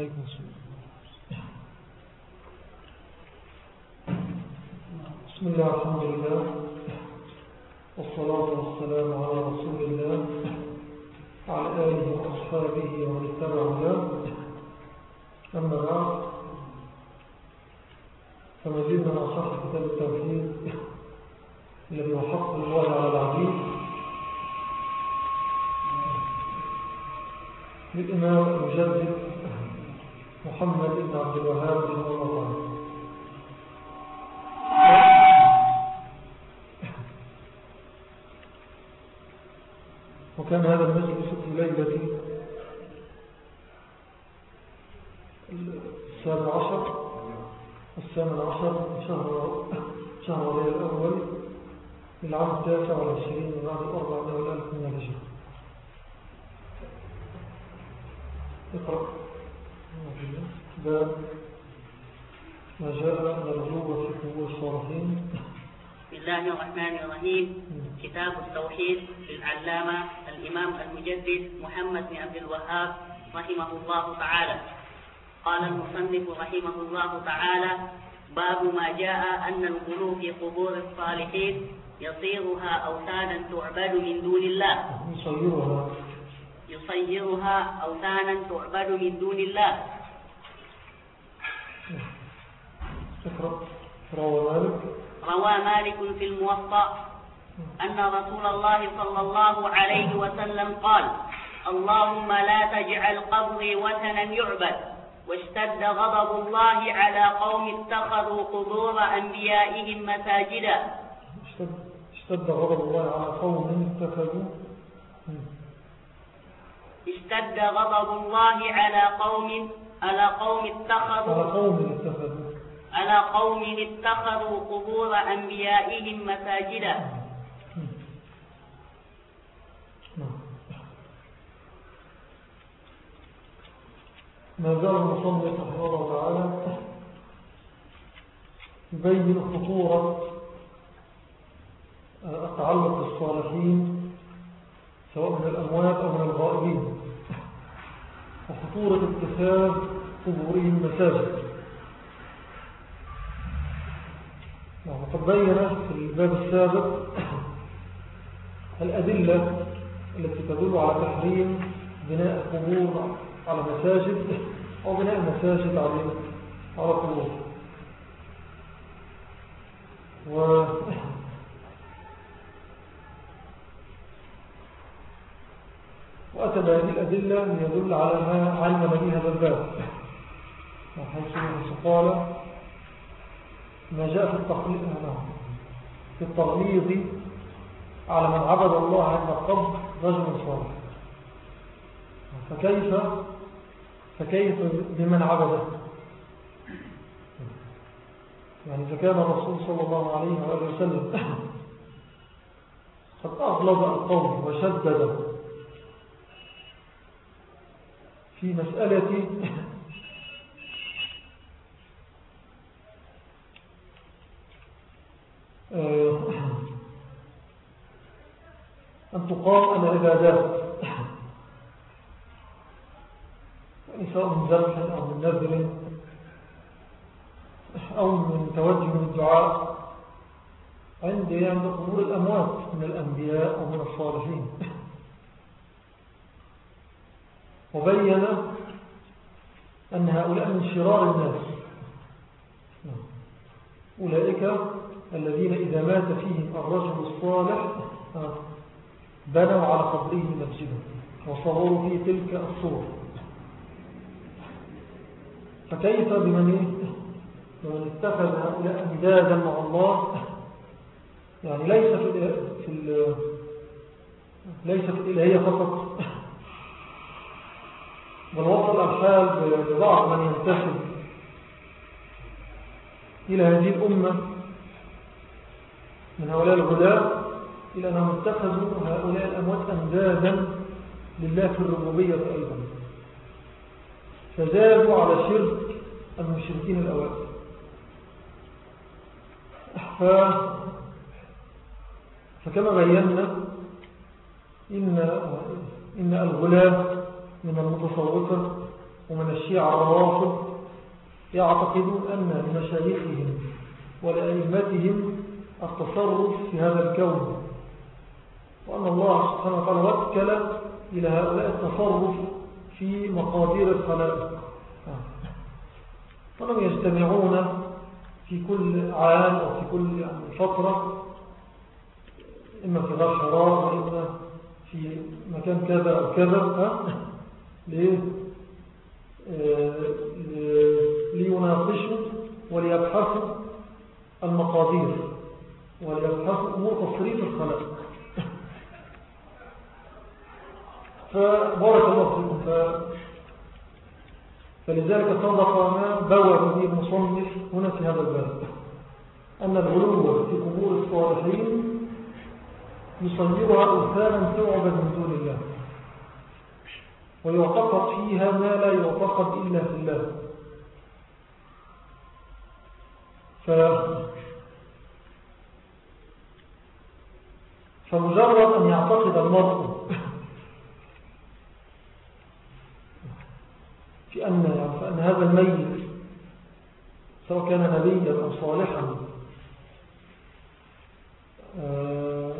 عليكم السلام. بسم الله الحمد لله. والصلاة والسلام على رسول الله وعلى آله وأصحابه ومن اتبع له أما بعد فمزيدنا مع شرح كتاب التوحيد الذي هو حق الله على العبيد. للإمام المجدد محمد بن عبد الوهاب رحمه الله وكان هذا المجلس في ليلة السابع عشر الثامن عشر شهر شهر ربيع الأول للعام التاسع والعشرين من بعد الأربع والألف من الهجرة اقرأ. باب ما جاء الرجوع في قبور الصالحين. بسم الله الرحمن الرحيم. كتاب التوحيد للعلامة الإمام المجدد محمد بن عبد الوهاب رحمه الله تعالى. قال المصنف رحمه الله تعالى باب ما جاء أن الغلو في قبور الصالحين يصيرها أوثانا تعبد من دون الله. يصيرها. يصيرها أوثانا تعبد من دون الله اقرأ روى مالك. روى مالك في الموطأ أن رسول الله صلى الله عليه وسلم قال اللهم لا تجعل قبري وثنا يعبد. واشتد غضب الله على قوم اتخذوا قبور أنبيائهم مساجدا. اشتد, اشتد غضب الله على قوم اتخذوا. اشتد غضب الله على قوم على قوم على اتخذوا قوم اتخذوا. على قوم اتخذوا قبور أنبيائهم مساجدا. ما زال المصنف رحمه الله تعالى يبين خطورة التعلق بالصالحين سواء من الأموات أو من الغائبين وخطورة اتخاذ قبورهم مساجد نعم، وقد بين في الباب السابق الأدلة التي تدل على تحريم بناء قبور على مساجد أو بناء مساجد على على قبور. و وأتى بهذه الأدلة ليدل على ما علم به هذا الباب. وحيث قال ما جاء في التقليد في التغليظ على من عبد الله عند قبض رجل صالح. فكيف فكيف بمن عبده؟ يعني إذا كان الرسول صلى الله عليه وآله وسلم قد أغلظ القوم وشدد في مسألة آه، أن تقام العبادات يعني سواء من ذبح أو من نذر أو من توجه الدعاء عند عند قبور الأموات من الأنبياء أو من الصالحين. وبين أن هؤلاء من شرار الناس. أولئك الذين إذا مات فيهم الرجل الصالح بنوا على قبره مسجدا وصوروا فيه تلك الصور. فكيف بمن بمن اتخذ هؤلاء مدادا مع الله؟ يعني ليس في في ليس في الإلهية فقط. بل وصل الحال ببعض من ينتسب إلى هذه الأمة. من هؤلاء الغلاء إلى أنهم اتخذوا هؤلاء الأموات أمدادا لله في الربوبية أيضا. فزادوا على شرك المشركين الأوائل. ف... فكما بينا إن, إن الغلاة من المتصوفة ومن الشيعة الروافض يعتقدون أن لمشايخهم ولأئمتهم التصرف في هذا الكون. وأن الله سبحانه وتعالى وكل إلى هؤلاء التصرف في مقادير الخلائق. فلم يجتمعون في كل عام أو في كل فترة إما في غار حرار وإما في مكان كذا أو كذا آه، ليناقشوا وليبحثوا المقادير. وليبحثوا أمور تصريف الخلق فبارك الله فيكم. فلذلك صدق ما بوى به المصنف هنا في هذا الباب. أن الغلو في قبور الصالحين يصيرها أوثانا تعبد من دون الله. ويعتقد فيها ما لا يعتقد إلا في الله. ف فمجرد أن يعتقد المرء في أن, فأن هذا الميت سواء كان نبيا أو صالحا آه،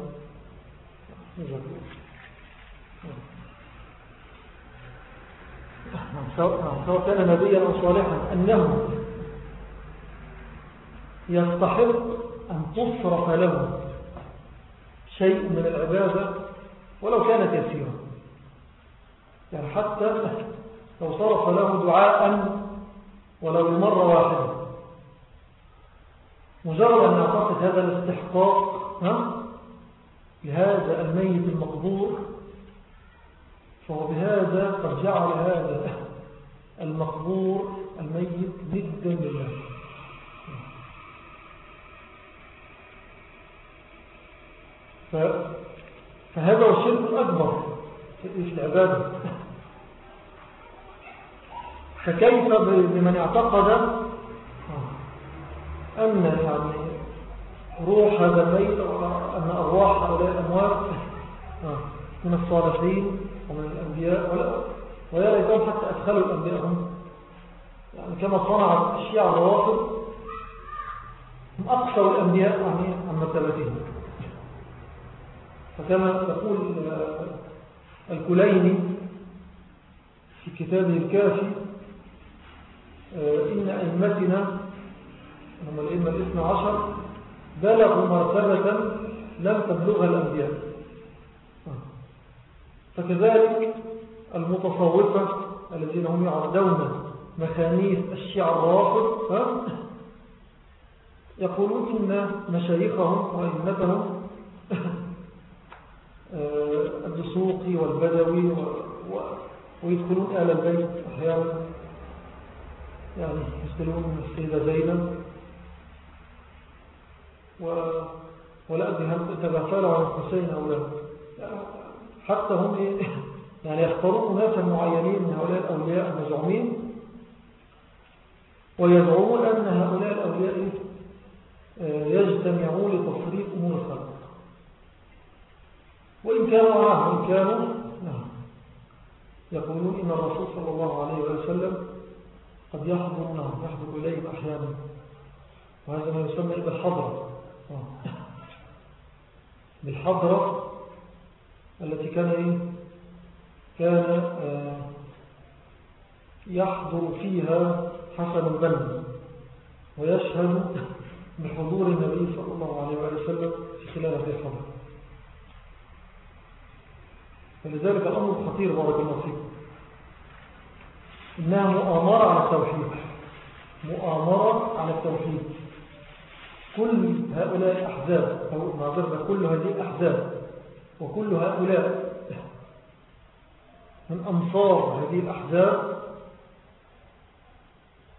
سواء كان نبيا أو صالحا أنه يستحق أن تصرف له. شيء من العبادة ولو كان كثيرا. يعني حتى لو صرف له دعاء ولو مرة واحدة. مجرد أن يعتقد هذا الاستحقاق لهذا الميت المقبور فهو بهذا قد جعل هذا المقبور الميت جدا لله. فهذا هو الشرك الأكبر في العبادة فكيف بمن اعتقد أن يعني روح هذا الميت أن أرواح هؤلاء الأموات من الصالحين ومن الأنبياء ولا ليتهم حتى أدخلوا الأنبياء هم. يعني كما صنع الشيعة الروافض هم أقصر الأنبياء يعني عن مرتبتهم فكما تقول الكليني في كتابه الكافي آه، إن أئمتنا هم الأئمة الاثنى عشر بلغوا مرتبة لم تبلغها الأنبياء. فكذلك المتصوفة الذين هم يعرضون مخانيث الشيع الرافض يقولون إن مشايخهم وإمتهم آه، الدسوقي والبدوي ويدخلون آل البيت أحيانا يعني يستلمون من السيدة زينب ولا أدري هل تغفلوا عن الحسين أو لا حتى هم إيه؟ يعني يختارون أناسا معينين من هؤلاء الأولياء المزعومين ويدعون أن هؤلاء الأولياء؟ آه، يجتمعون لتصريف أمور الخلق وإن كانوا معهم وإن كانوا نعم يقولون إن الرسول صلى الله عليه وسلم قد يحضر نعم يحضر إليهم أحيانا وهذا ما يسمى بالحضرة آه. بالحضرة التي كان إيه؟ كان آه، يحضر فيها حسن البن ويشهد بحضور النبي صلى الله عليه وسلم في خلال هذه الحضرة فلذلك الأمر خطير بارك الله إنها مؤامرة على التوحيد. مؤامرة على التوحيد. كل هؤلاء الأحزاب أو نظرنا كل هذه الأحزاب وكل هؤلاء من أنصار هذه الأحزاب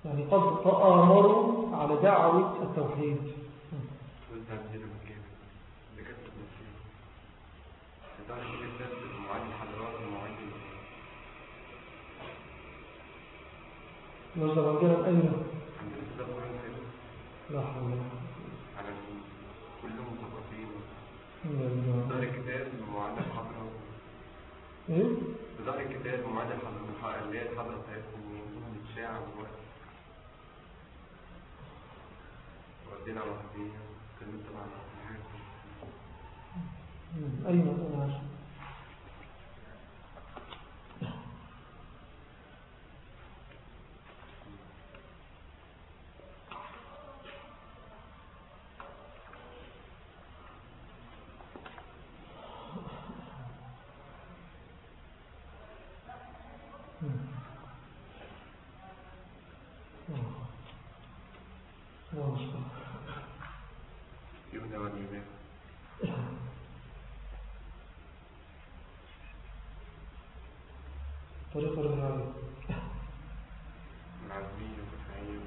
يعني قد تآمروا على دعوة التوحيد. نرجع رجالا أين؟ لا حول على كلهم مثقفين ظهر الكتاب معدل حضرة إيه؟ ظهر الكتاب معدل حضرة اللي هي الحضرة بتاعتهم الشاعة والوقت ودينا وحدين كلمت مع أين أنا؟ يهدى والميزان طريق الرعاية العزمية والفعية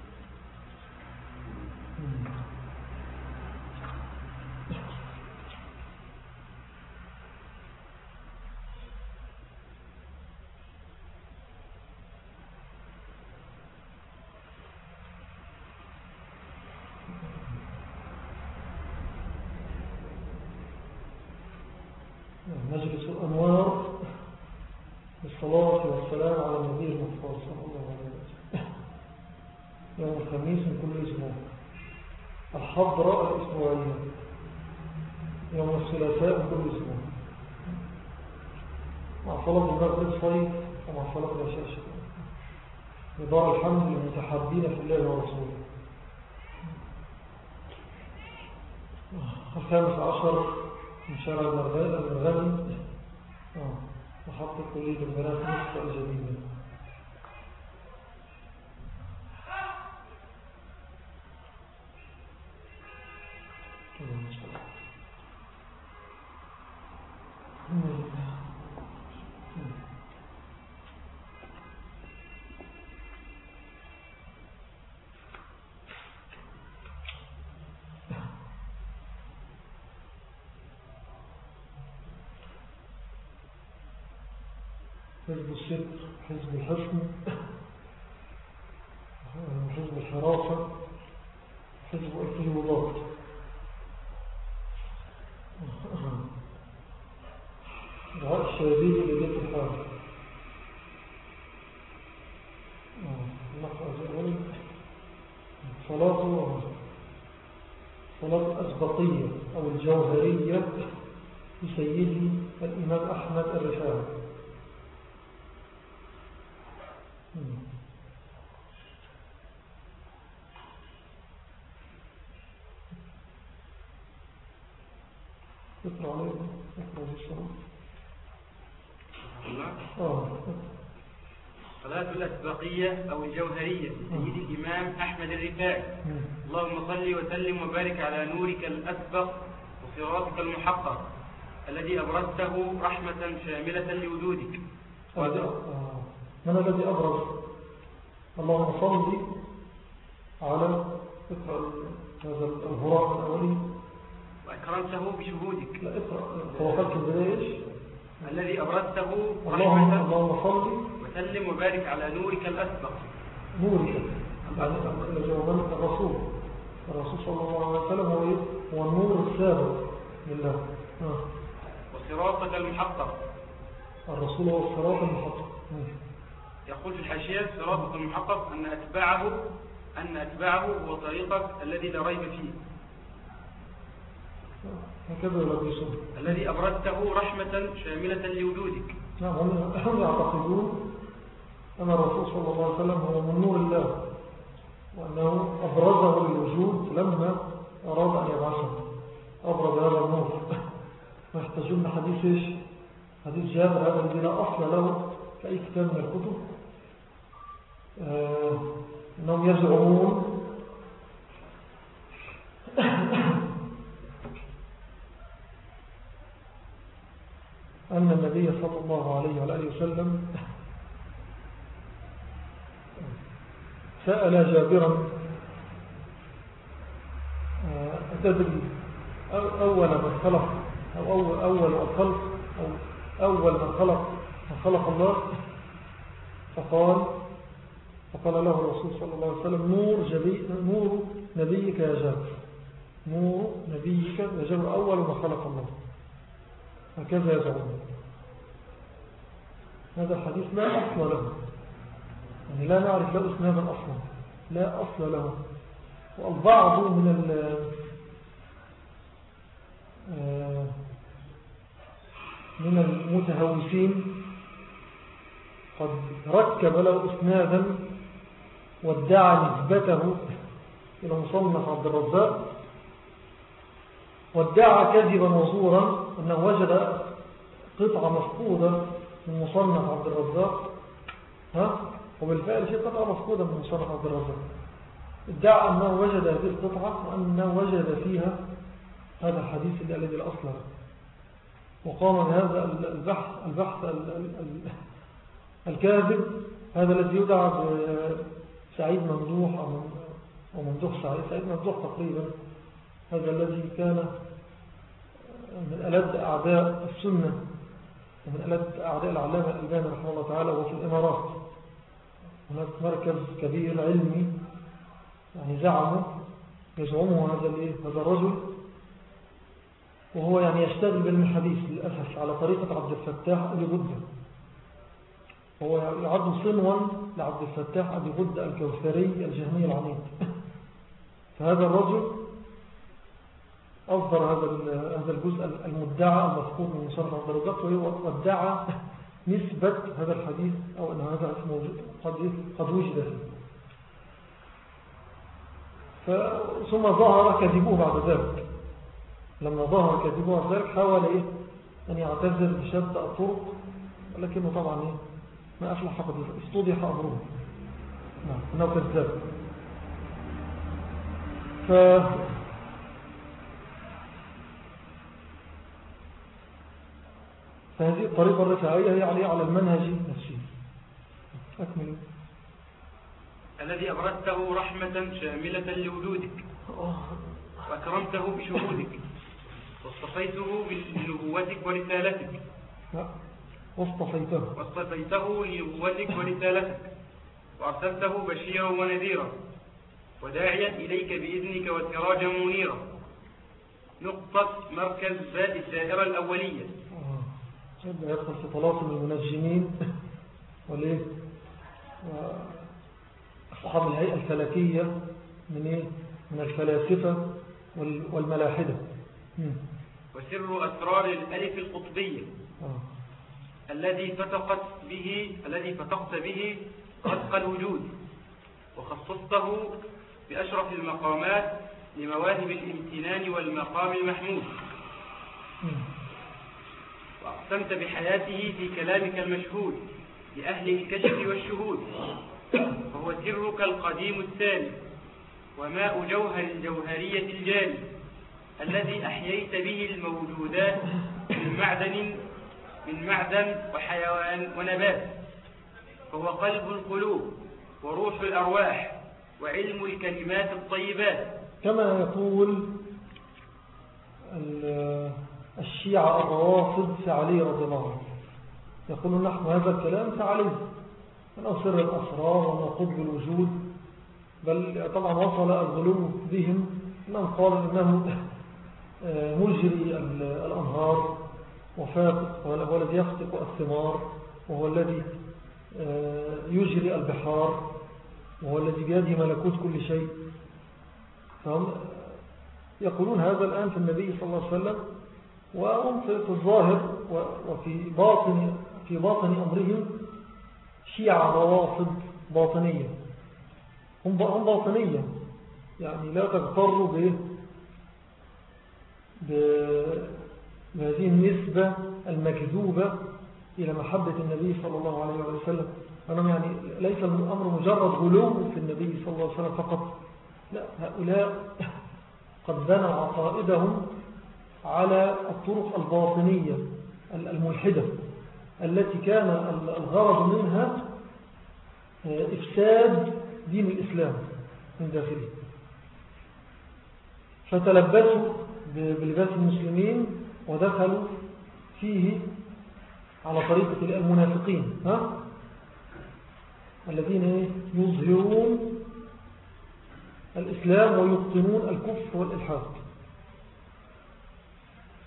مجلس الأنوار بالصلاة والسلام على النبي المصطفى صلى الله عليه وسلم. يوم الخميس من كل أسبوع. الحضرة الأسبوعية. يوم الثلاثاء من كل أسبوع. مع صلاة المغرب صيف ومع صلاة العشاء بدار الحمد للمتحابين في الله ورسوله. الخامس عشر من شارع المغاني محطة كلية البنات مصر الجديدة حزب الصدق حزب الحسن حزب الحراسة حزب الفيوضات دعاء الشهدين لجد الحال صلاة صلاة الأسبقية أو الجوهرية لسيدي الإمام أحمد الرفاعي اقرأ عليه اقرأ بالصلاة صلاة الأسبقية أو الجوهرية. سيد الإمام أحمد الرفاعي. اللهم صل وسلم وبارك على نورك الأسبق وصراطك المحقق الذي أبرزته رحمة شاملة لوجودك. من الذي أبرز؟ اللهم صل على هذا الهراء الأولي. وأكرمته بشهودك. خلق البدايش الذي اللهم, رحمة. اللهم صل. وسلم وبارك على نورك الأسبق نورك. من الرسول. الرسول صلى الله عليه وسلم هو إيه؟ هو النور السابق لله. آه. وصراطك المحقق. الرسول هو الصراط المحقق. يقول في الحاشية صراطك المحقق أن أتباعه أن أتباعه هو طريقك الذي لا ريب فيه. الذي أبرزته رحمة شاملة لوجودك. نعم هم يعتقدون أن الرسول صلى الله عليه وسلم هو من نور الله وأنه أبرزه للوجود لما أراد أن يبعثه. أبرز هذا النور. ويحتاجون حديث إيش؟ حديث جابر هذا الذي لا أصل له في أي كتاب من الكتب. آه أنهم يزعمون أن النبي صلى الله عليه وآله وسلم سأل جابرا آه، أتدري أول من خلق أو أول, أول الخلق أو أول من خلق من خلق الله؟ فقال فقال له الرسول صلى الله عليه وسلم نور, نور نبيك يا جابر نور نبيك يا جابر أول ما خلق الله. هكذا يزعمون. هذا الحديث لا أصل له. يعني لا نعرف له اسنادا أصلا لا أصل له. والبعض من ال آه، من المتهوسين قد ركب له إسنادا وادعى نسبته إلى مصنف عبد الرزاق وادعى كذبا وزورا أنه وجد قطعة مفقودة من مصنف عبد الرزاق. ها؟ وبالفعل في قطعة مفقودة من مصنف عبد الرزاق. ادعى أنه وجد هذه القطعة وأنه وجد فيها هذا الحديث الذي لا أصل وقام بهذا البحث البحث الكاذب هذا الذي يدعى بسعيد ممدوح أو ممدوح سعيد سعيد ممدوح تقريبا. هذا الذي كان من ألد أعداء السنة ومن ألد أعداء العلامة الإلباني رحمه الله تعالى وفي الإمارات. هناك مركز كبير علمي يعني زعمه يزعمه هذا هذا الرجل وهو يعني يشتغل بالحديث للأسف على طريقة عبد الفتاح أبي غدة هو يعد صنوا لعبد الفتاح أبي غدة الكوثري الجهمي العنيد. فهذا الرجل أصدر هذا هذا الجزء المدعى المفقود من مصنف عبد الرزاق وادعى نسبة هذا الحديث أو أن هذا اسمه قد قد وجد. ثم ظهر كذبوه بعد ذلك. لما ظهر كذبوه بعد ذلك حاول إيه؟ أن يعتذر بشتى الطرق ولكنه طبعا إيه؟ ما أفلح قد استوضح أمره. نعم أنه كذاب ف فهذه الطريقة الرفاعية هي عليه على المنهج نفسه. أكمل. الذي أبردته رحمة شاملة لوجودك. وأكرمته بشهودك. واصطفيته بنبوتك ورسالتك. واصطفيته. واصطفيته لنبوتك ورسالتك. وأرسلته بشيرا ونذيرا. وداعيا إليك بإذنك وسراجا منيرا. نقطة مركز الدائرة الأولية. يبدأ يدخل في طلاقم المنجمين. وليه؟ أصحاب الهيئة الفلكية من إيه؟ من الفلاسفة والملاحدة. وسر أسرار الألف القطبية. آه. الذي فتقت به الذي فتقت به رزق الوجود. وخصصته بأشرف المقامات لمواهب الامتنان والمقام المحمود. وأقسمت بحياته في كلامك المشهود لأهل الكشف والشهود. وهو سرك القديم الثاني وماء جوهر الجوهرية الجاري الذي أحييت به الموجودات من معدن من معدن وحيوان ونبات. فهو قلب القلوب وروح الأرواح وعلم الكلمات الطيبات. كما يقول الشيعة الروافض في علي رضي الله عنه. يقولون نحن هذا الكلام في علي أنه سر الأسرار وأنه قطب الوجود بل طبعا وصل الغلو بهم. أنهم قالوا أنه آه، مجري الأنهار. وفاقق وهو الذي يخطق الثمار. وهو الذي آه، يجري البحار. وهو الذي بيده ملكوت كل شيء. فهم يقولون هذا الآن في النبي صلى الله عليه وسلم وهم في الظاهر وفي باطن في باطن أمرهم شيعة روافض باطنية. هم باطنية. يعني لا تغتروا به بهذه النسبة المكذوبة إلى محبة النبي صلى الله عليه وسلم. أنهم يعني ليس الأمر مجرد غلو في النبي صلى الله عليه وسلم فقط. لا هؤلاء قد بنوا عقائدهم على الطرق الباطنية الملحدة التي كان الغرض منها آه، إفساد دين الإسلام من داخله فتلبسوا بلباس المسلمين ودخلوا فيه على طريقة المنافقين ها؟ الذين يظهرون الإسلام ويبطنون الكفر والإلحاد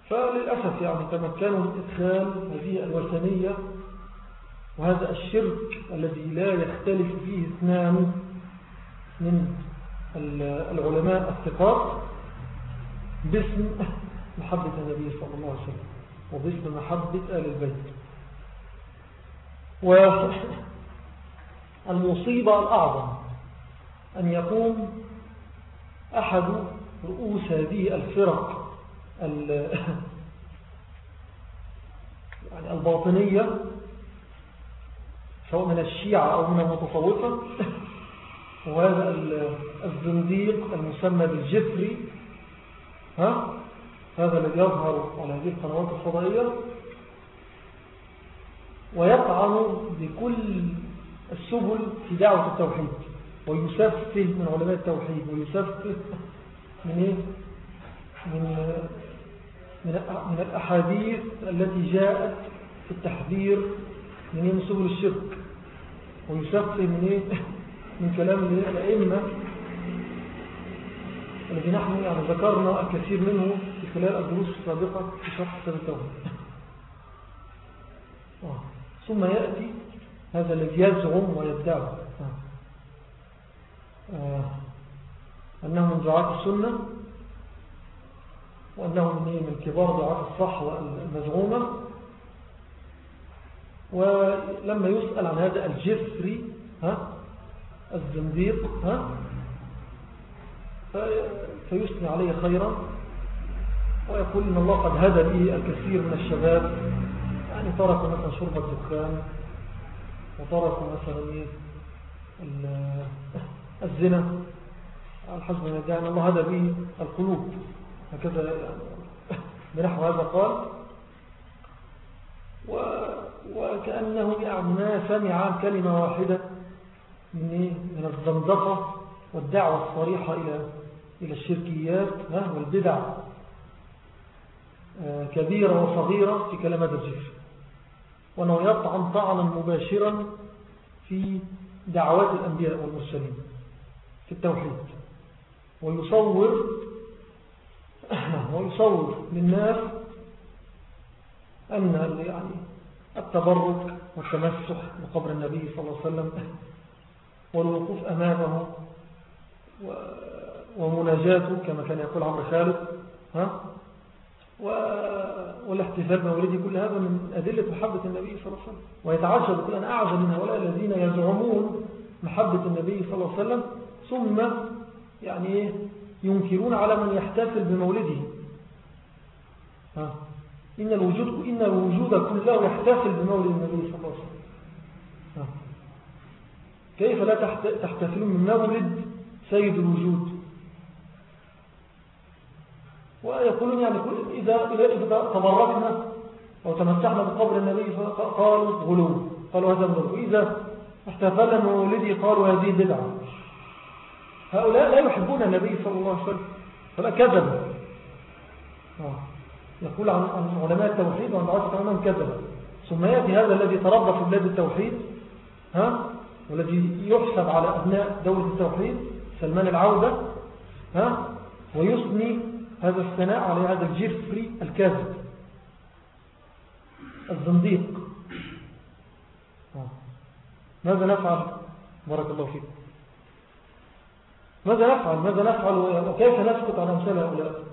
فللأسف يعني تمكنوا من إدخال هذه الوثنية وهذا الشرك الذي لا يختلف فيه اثنان من العلماء الثقات باسم محبة النبي صلى الله عليه وسلم وباسم محبة آل البيت. والمصيبة الأعظم أن يقوم أحد رؤوس هذه الفرق يعني الباطنية سواء من الشيعة أو من المتصوفة وهذا الزنديق المسمى بالجفري ها هذا الذي يظهر على هذه القنوات الفضائية ويطعن بكل السبل في دعوة التوحيد ويسفه من علماء التوحيد ويسفه من إيه؟ من من الأحاديث التي جاءت في التحذير من إيه؟ سبل الشرك ويسفه من إيه؟ من كلام الأئمة الذي نحن يعني ذكرنا الكثير منه في خلال الدروس السابقة في شرح التوحيد آه. ثم يأتي هذا الذي يزعم ويدعي آه. آه. أنه من دعاة السنة وأنه من كبار دعاة الصحوة المزعومة ولما يسأل عن هذا الجفري ها الزنديق ها فيثني عليه خيرا. ويقول إن الله قد هدى به الكثير من الشباب. يعني تركوا مثلا شرب الدخان وتركوا مثلا إيه الزنا. على حسب الله هدى به القلوب. هكذا بنحو هذا قال وكأنه يعني ما سمع كلمة واحدة من, إيه؟ من الزندقة والدعوة الصريحة إلى إلى الشركيات والبدع آه، كبيرة وصغيرة في كلمة الجفر وأنه يطعن طعنا مباشرا في دعوات الأنبياء والمرسلين في التوحيد ويصور ويصور للناس أن يعني التبرك والتمسح بقبر النبي صلى الله عليه وسلم والوقوف أمامه ومناجاته كما كان يقول عمرو خالد ها؟ والاحتفال بمولده كل هذا من أدلة محبة النبي صلى الله عليه وسلم. ويتعجب يقول أنا أعجب من هؤلاء الذين يزعمون محبة النبي صلى الله عليه وسلم ثم يعني ينكرون على من يحتفل بمولده. إن الوجود إن الوجود كله يحتفل بمولد النبي صلى الله عليه وسلم. كيف لا تحتفلون من مولد سيد الوجود؟ ويقولون يعني إذا, إذا أو تمسحنا بقبر النبي قالوا غلو قالوا هذا غلو. وإذا احتفلنا مولدي قالوا هذه بدعة. هؤلاء لا يحبون النبي صلى الله عليه وسلم فلا كذب آه. يقول عن علماء التوحيد وعن دعاة تماما كذب ثم يأتي هذا الذي تربى في بلاد التوحيد ها والذي يحسب على أبناء دولة التوحيد سلمان العودة ها ويثني هذا الثناء على هذا الجفري الكاذب الزنديق. ماذا نفعل؟ بارك الله فيك ماذا نفعل؟ ماذا نفعل وكيف نسكت عن أمثال هؤلاء؟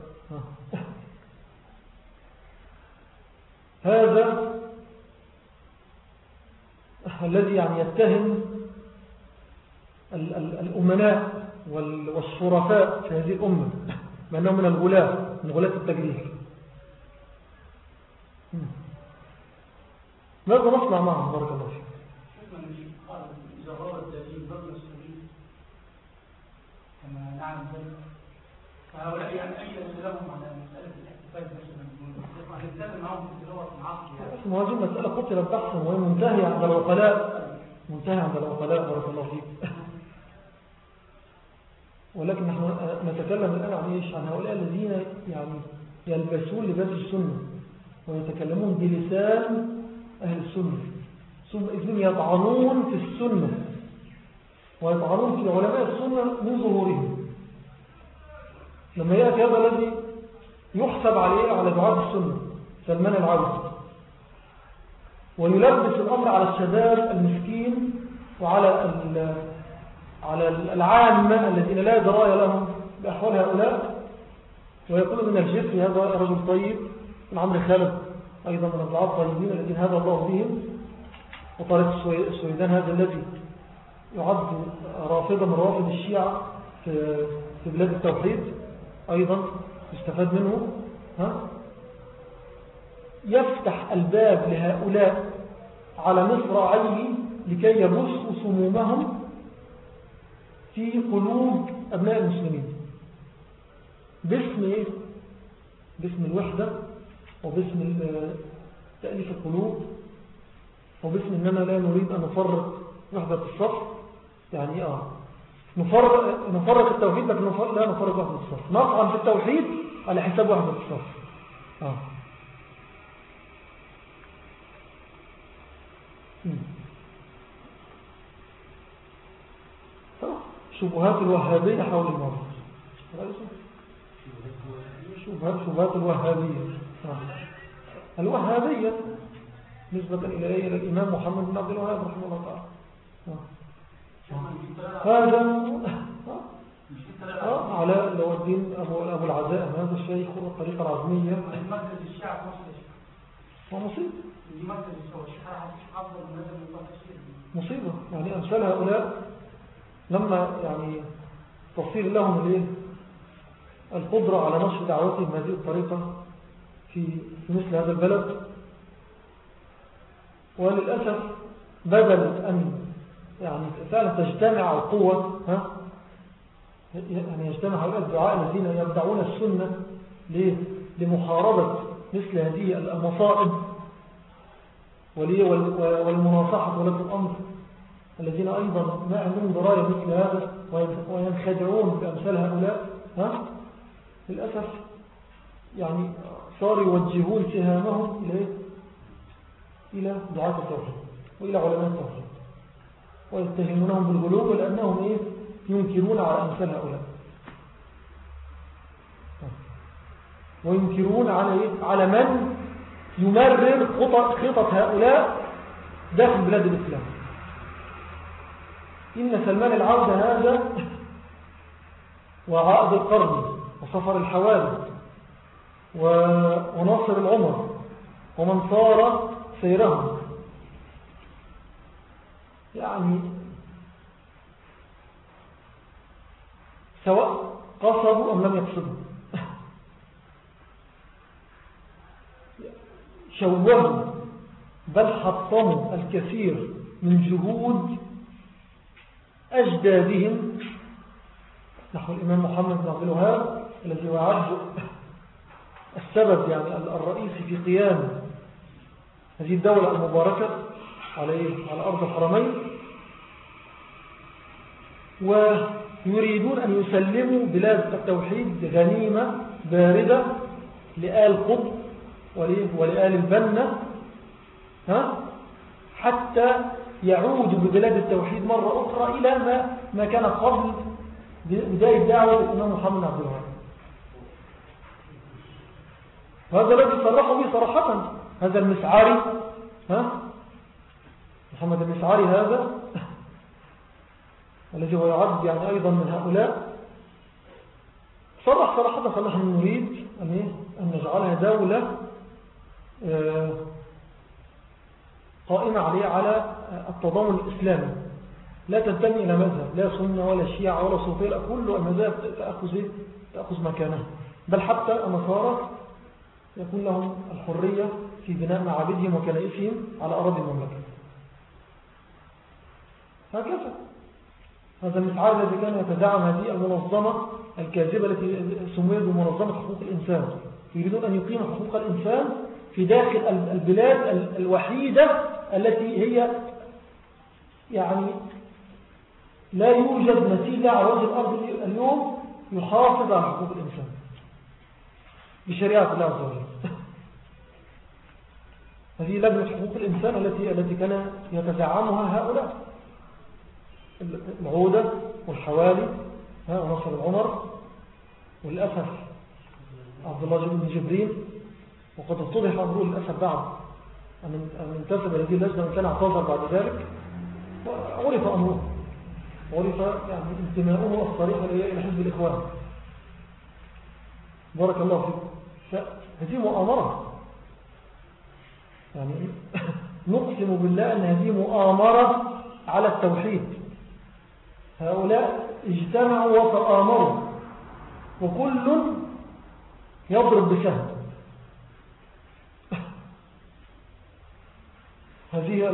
هذا الذي يعني يتهم الأمناء والشرفاء في هذه الأمة لأنه من الغلاة من غلاة التجريح. ماذا نصنع معهم؟ بارك الله فيك. كما نعلم ذلك. فهؤلاء يعني أي لهم على مسألة الاحتفال مثلا هذه المسألة قتلت بحثا وهي منتهية عند الوقلاء منتهية عند الوقلاء بارك الله فيك. ولكن نحن نتكلم الآن عن إيش؟ عن هؤلاء الذين يعني يلبسون لباس السنة ويتكلمون بلسان أهل السنة. ثم إذن يطعنون في السنة. ويطعنون في علماء السنة من ظهورهم. لما يأتي هذا الذي يحسب عليه على دعاء السنة سلمان العوز ويلبس الأمر على الشباب المسكين وعلى على العامة الذين لا دراية لهم بأحوال هؤلاء. ويقول من الجف هذا رجل طيب من عمر خالد أيضا من الضعاف الطيبين الذين هذا الله بهم. وطارق السويدان هذا الذي يعد رافضا من روافض الشيعة في بلاد التوحيد أيضا يستفاد منه ها؟ يفتح الباب لهؤلاء على مصراعيه لكي يبصوا صمومهم في قلوب أبناء المسلمين. باسم إيه؟ باسم الوحدة وباسم تأليف القلوب وباسم أننا لا نريد أن نفرق وحدة الصف. يعني آه. نفرق, نفرق التوحيد لكن لا نفرق وحدة الصف نطعن في التوحيد على حساب وحدة الصف آه. شبهات الوهابية حول الموضوع شبهات شبهات الوهابية. الوهابية نسبة إلى الإمام محمد بن عبد الوهاب رحمه الله تعالى. هذا على لو الدين أبو, أبو العزاء هذا الشيخ والطريقة العزمية ومصيبة مصيبة. يعني أمثال هؤلاء لما يعني تصير لهم الإيه؟ القدرة على نشر دعوتهم بهذه الطريقة في مثل هذا البلد. وللأسف بدل أن يعني فعلا تجتمع القوة ها؟ يعني يجتمع الدعاء الذين يبدعون السنة لمحاربة مثل هذه المصائب والمناصحة ولاة الأمر الذين أيضا ما عندهم دراية مثل هذا وينخدعون بأمثال هؤلاء ها؟ للأسف يعني صار يوجهون سهامهم إلى إلى دعاة التوحيد وإلى علماء التوحيد. ويتهمونهم بالغلوب لأنهم إيه؟ ينكرون على أمثال هؤلاء. وينكرون على إيه؟ على من يمرر خطط, خطط هؤلاء داخل بلاد الإسلام. إن سلمان العبد هذا وعقد القرن وسفر الحوادث وناصر العمر ومن صار سيرهم. يعني سواء قصدوا أم لم يقصدوا. شوهوا بل حطموا الكثير من جهود أجدادهم نحو الإمام محمد بن عبد الوهاب الذي يعد السبب يعني الرئيسي في قيام هذه الدولة المباركة على أرض الحرمين. ويريدون أن يسلموا بلاد التوحيد غنيمة باردة لآل قطب ولآل البنة ها؟ حتى يعود ببلاد التوحيد مرة أخرى إلى ما, ما كان قبل بداية دعوة الإمام محمد عبد الوهاب. وهذا الذي صرحه به صراحة هذا المسعاري ها؟ محمد المسعاري هذا. الذي هو يعد يعني أيضا من هؤلاء. صرح صراحة قال نحن نريد أن نجعلها دولة آه، قائمة عليه على التضامن الإسلامي. لا تنتمي إلى مذهب لا سنة ولا شيعة ولا صوفية لا كل المذهب تأخذ, تأخذ مكانها. بل حتى النصارى يكون لهم الحرية في بناء معابدهم وكنائسهم على أراضي المملكة. هكذا. هذا المسعار الذي كان يتدعم هذه المنظمة الكاذبة التي سميت بمنظمة حقوق الإنسان. يريدون أن يقيموا حقوق الإنسان في داخل البلاد الوحيدة التي هي يعني لا يوجد نتيجة على وجه الأرض اليوم يحافظ على حقوق الإنسان. بشريعة الله عز وجل. هذه لجنة حقوق الإنسان التي التي كان يتزعمها هؤلاء. العودة والحوالي ونصر العمر والأسف عبد الله بن جبريل وقد اتضح أمره للأسف بعد أن ينتسب هذه اللجنة وإن كان اعتذر بعد ذلك عرف أمره عرف يعني انتماؤه الصريح إلى حزب الإخوان. بارك الله فيك. فهذه مؤامرة. يعني نقسم بالله أن هذه مؤامرة على التوحيد. هؤلاء اجتمعوا وتآمروا. وكل يضرب بسهم هذه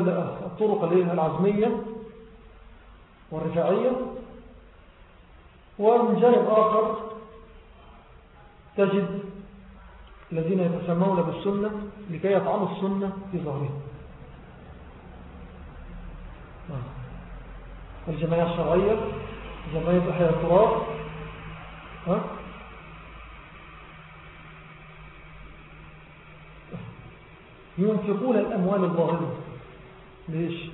الطرق العزمية والرفاعية ومن جانب آخر تجد الذين يتسمون بالسنة لكي يطعنوا السنة في ظهرهم. الجمعية الشرعية جمعية أحياء التراب. ها؟ ينفقون الأموال الظاهرة ليش؟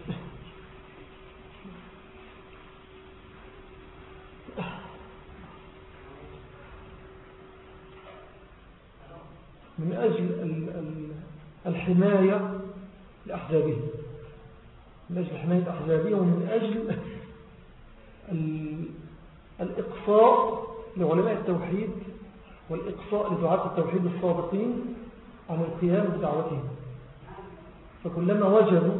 من أجل الحماية لأحزابهم. من أجل حماية أحزابهم ومن أجل الإقصاء لعلماء التوحيد والإقصاء لدعاة التوحيد الصادقين عن القيام بدعوتهم. فكلما وجدوا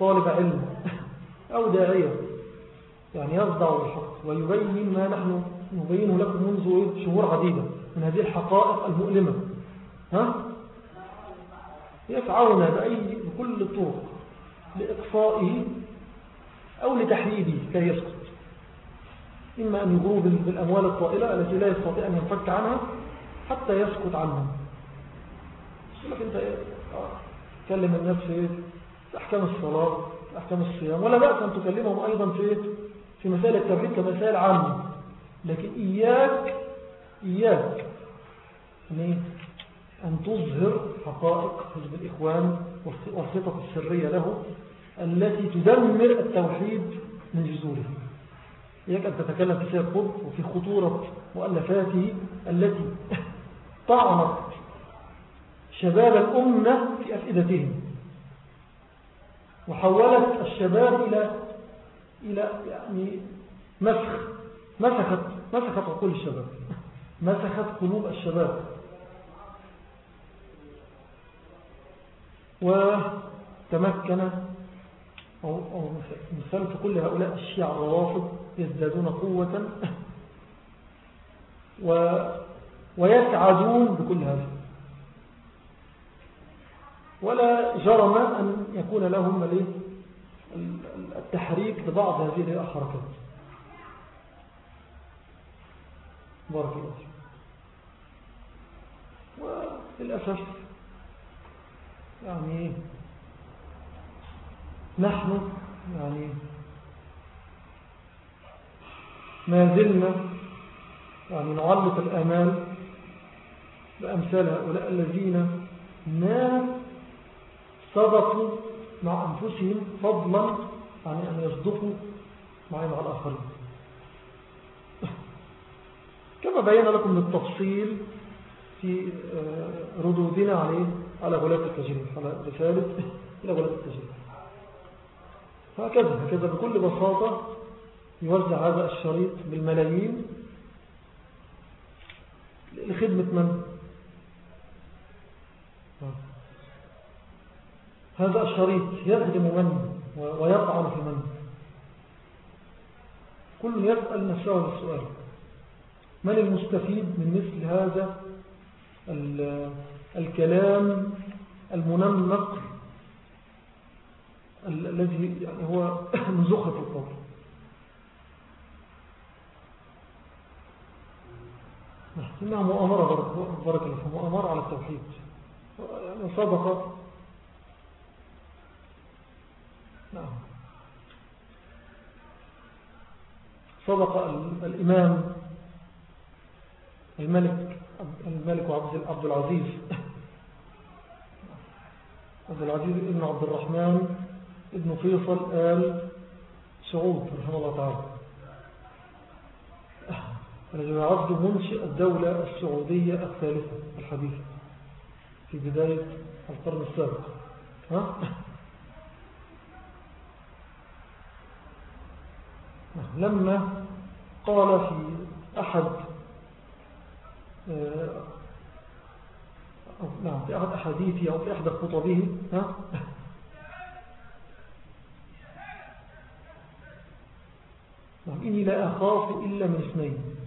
طالب علم أو داعية يعني يصدع بالحق ويبين ما نحن نبينه لكم منذ شهور عديدة من هذه الحقائق المؤلمة. ها؟ يسعون بأي بكل الطرق لإقصائه أو لتحييده كي يسقط. إما أن يغروا بالأموال الطائلة التي لا يستطيع أن ينفك عنها حتى يسقط عنها لكن أنت تكلم الناس في أحكام الصلاة أحكام الصيام ولا بأس أن تكلمهم أيضا في في مسائل التوحيد كمسائل عامة. لكن إياك إياك. أن تظهر حقائق حزب الإخوان والخطط السرية له التي تدمر التوحيد من جذوره إياك أن تتكلم في سيد قطب وفي خطورة مؤلفاته التي طعنت شباب الأمة في أفئدتهم وحولت الشباب إلى إلى يعني مسخ مسخت مسخت عقول الشباب. مسخت قلوب الشباب. وتمكن أو, مثال كل هؤلاء الشيع الروافض يزدادون قوة و ويسعدون بكل هذا. ولا جرم أن يكون لهم التحريك لبعض هذه الحركات. بارك الله وللأسف يعني نحن يعني ما زلنا يعني نعلق الأمال بأمثال هؤلاء الذين ما صدقوا مع أنفسهم فضلا عن أن يصدقوا مع مع الآخرين. كما بينا لكم بالتفصيل في آه، ردودنا عليه على غلاة التجريب على رسالة إلى غلاة التجريب هكذا هكذا بكل بساطة يوزع هذا الشريط بالملايين لخدمة من؟ هذا الشريط يخدم من ويطعن في من؟ كل يسأل نفسه السؤال. من المستفيد من مثل هذا الكلام المنمق الذي يعني هو مزخة القول؟ إنها مؤامرة بارك الله مؤامرة على التوحيد. صدق نعم. صدق الإمام الملك الملك عبد العزيز. عبد العزيز ابن عبد الرحمن ابن فيصل آل سعود رحمه الله تعالى. الذي يعد منشئ الدولة السعودية الثالثة الحديثة في بداية القرن السابق. ها؟ لما قال في أحد آه، نعم في أحد أحاديثه أو في أحد خطبه ها؟ نعم، إني لا أخاف إلا من اثنين.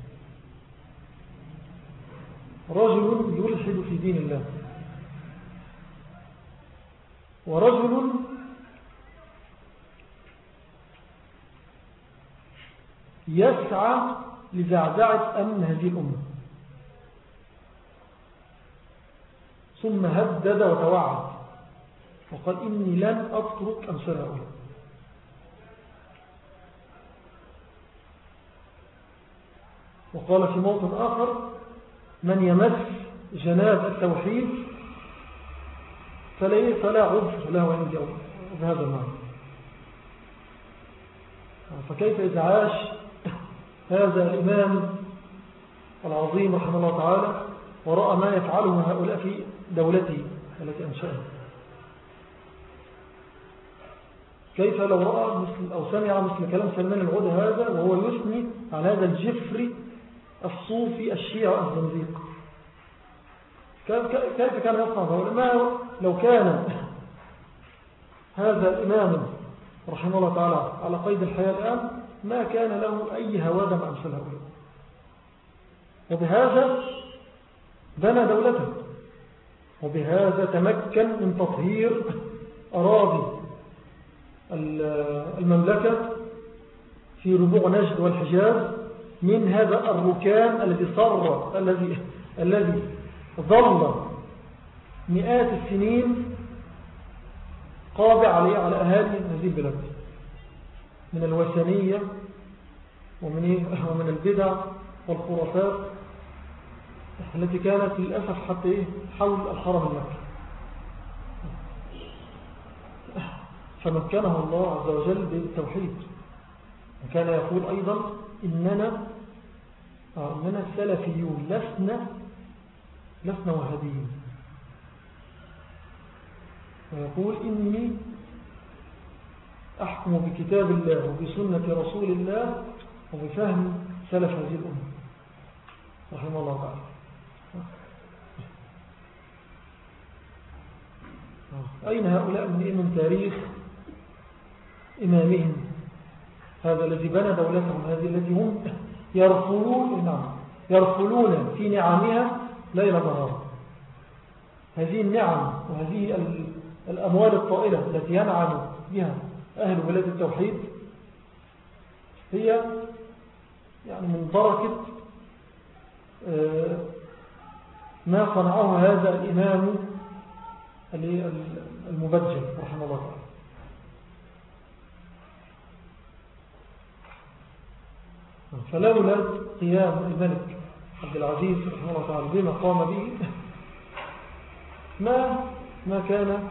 رجل يلحد في دين الله. ورجل يسعى لزعزعة أمن هذه الأمة. ثم هدد وتوعد. وقال إني لن أترك أمثال هؤلاء وقال في موطن آخر من يمس جناب التوحيد فلا فلا عذر له عندي بهذا المعنى فكيف إذا عاش هذا الإمام العظيم رحمه الله تعالى ورأى ما يفعله هؤلاء في دولته التي أنشأها. كيف لو رأى مثل أو سمع مثل كلام سلمان العودة هذا وهو يثني على هذا الجفر الصوفي الشيعة الزنزيق كيف كان يصنع؟ ما لو كان هذا الإمام رحمه الله تعالى على قيد الحياة الآن ما كان له أي هوادة مع أمثال هؤلاء. وبهذا بنى دولته. وبهذا تمكن من تطهير أراضي المملكة في ربوع نجد والحجاز. من هذا الركان الذي صر الذي الذي ظل مئات السنين قابع عليه على أهالي هذه البلاد من الوثنية ومن؟ ومن البدع والخرافات التي كانت للأسف حتى إيه؟ حول الحرم المكي فمكنه الله عز وجل بالتوحيد وكان يقول أيضا إننا آه، إننا سلفيون لسنا لسنا وهابيين ويقول إني أحكم بكتاب الله وبسنة رسول الله وبفهم سلف هذه الأمة. رحمه الله تعالى. أين هؤلاء من تاريخ إمامهم؟ هذا الذي بنى دولتهم هذه التي هم يرفلون يرفلون في نعمها ليل نهار هذه النعم وهذه الأموال الطائلة التي ينعم بها أهل بلاد التوحيد هي يعني من بركة آه، ما صنعه هذا الإمام المبجل رحمه الله تعالى. فلولا قيام الملك عبد العزيز رحمه الله تعالى بما قام به ما ما كان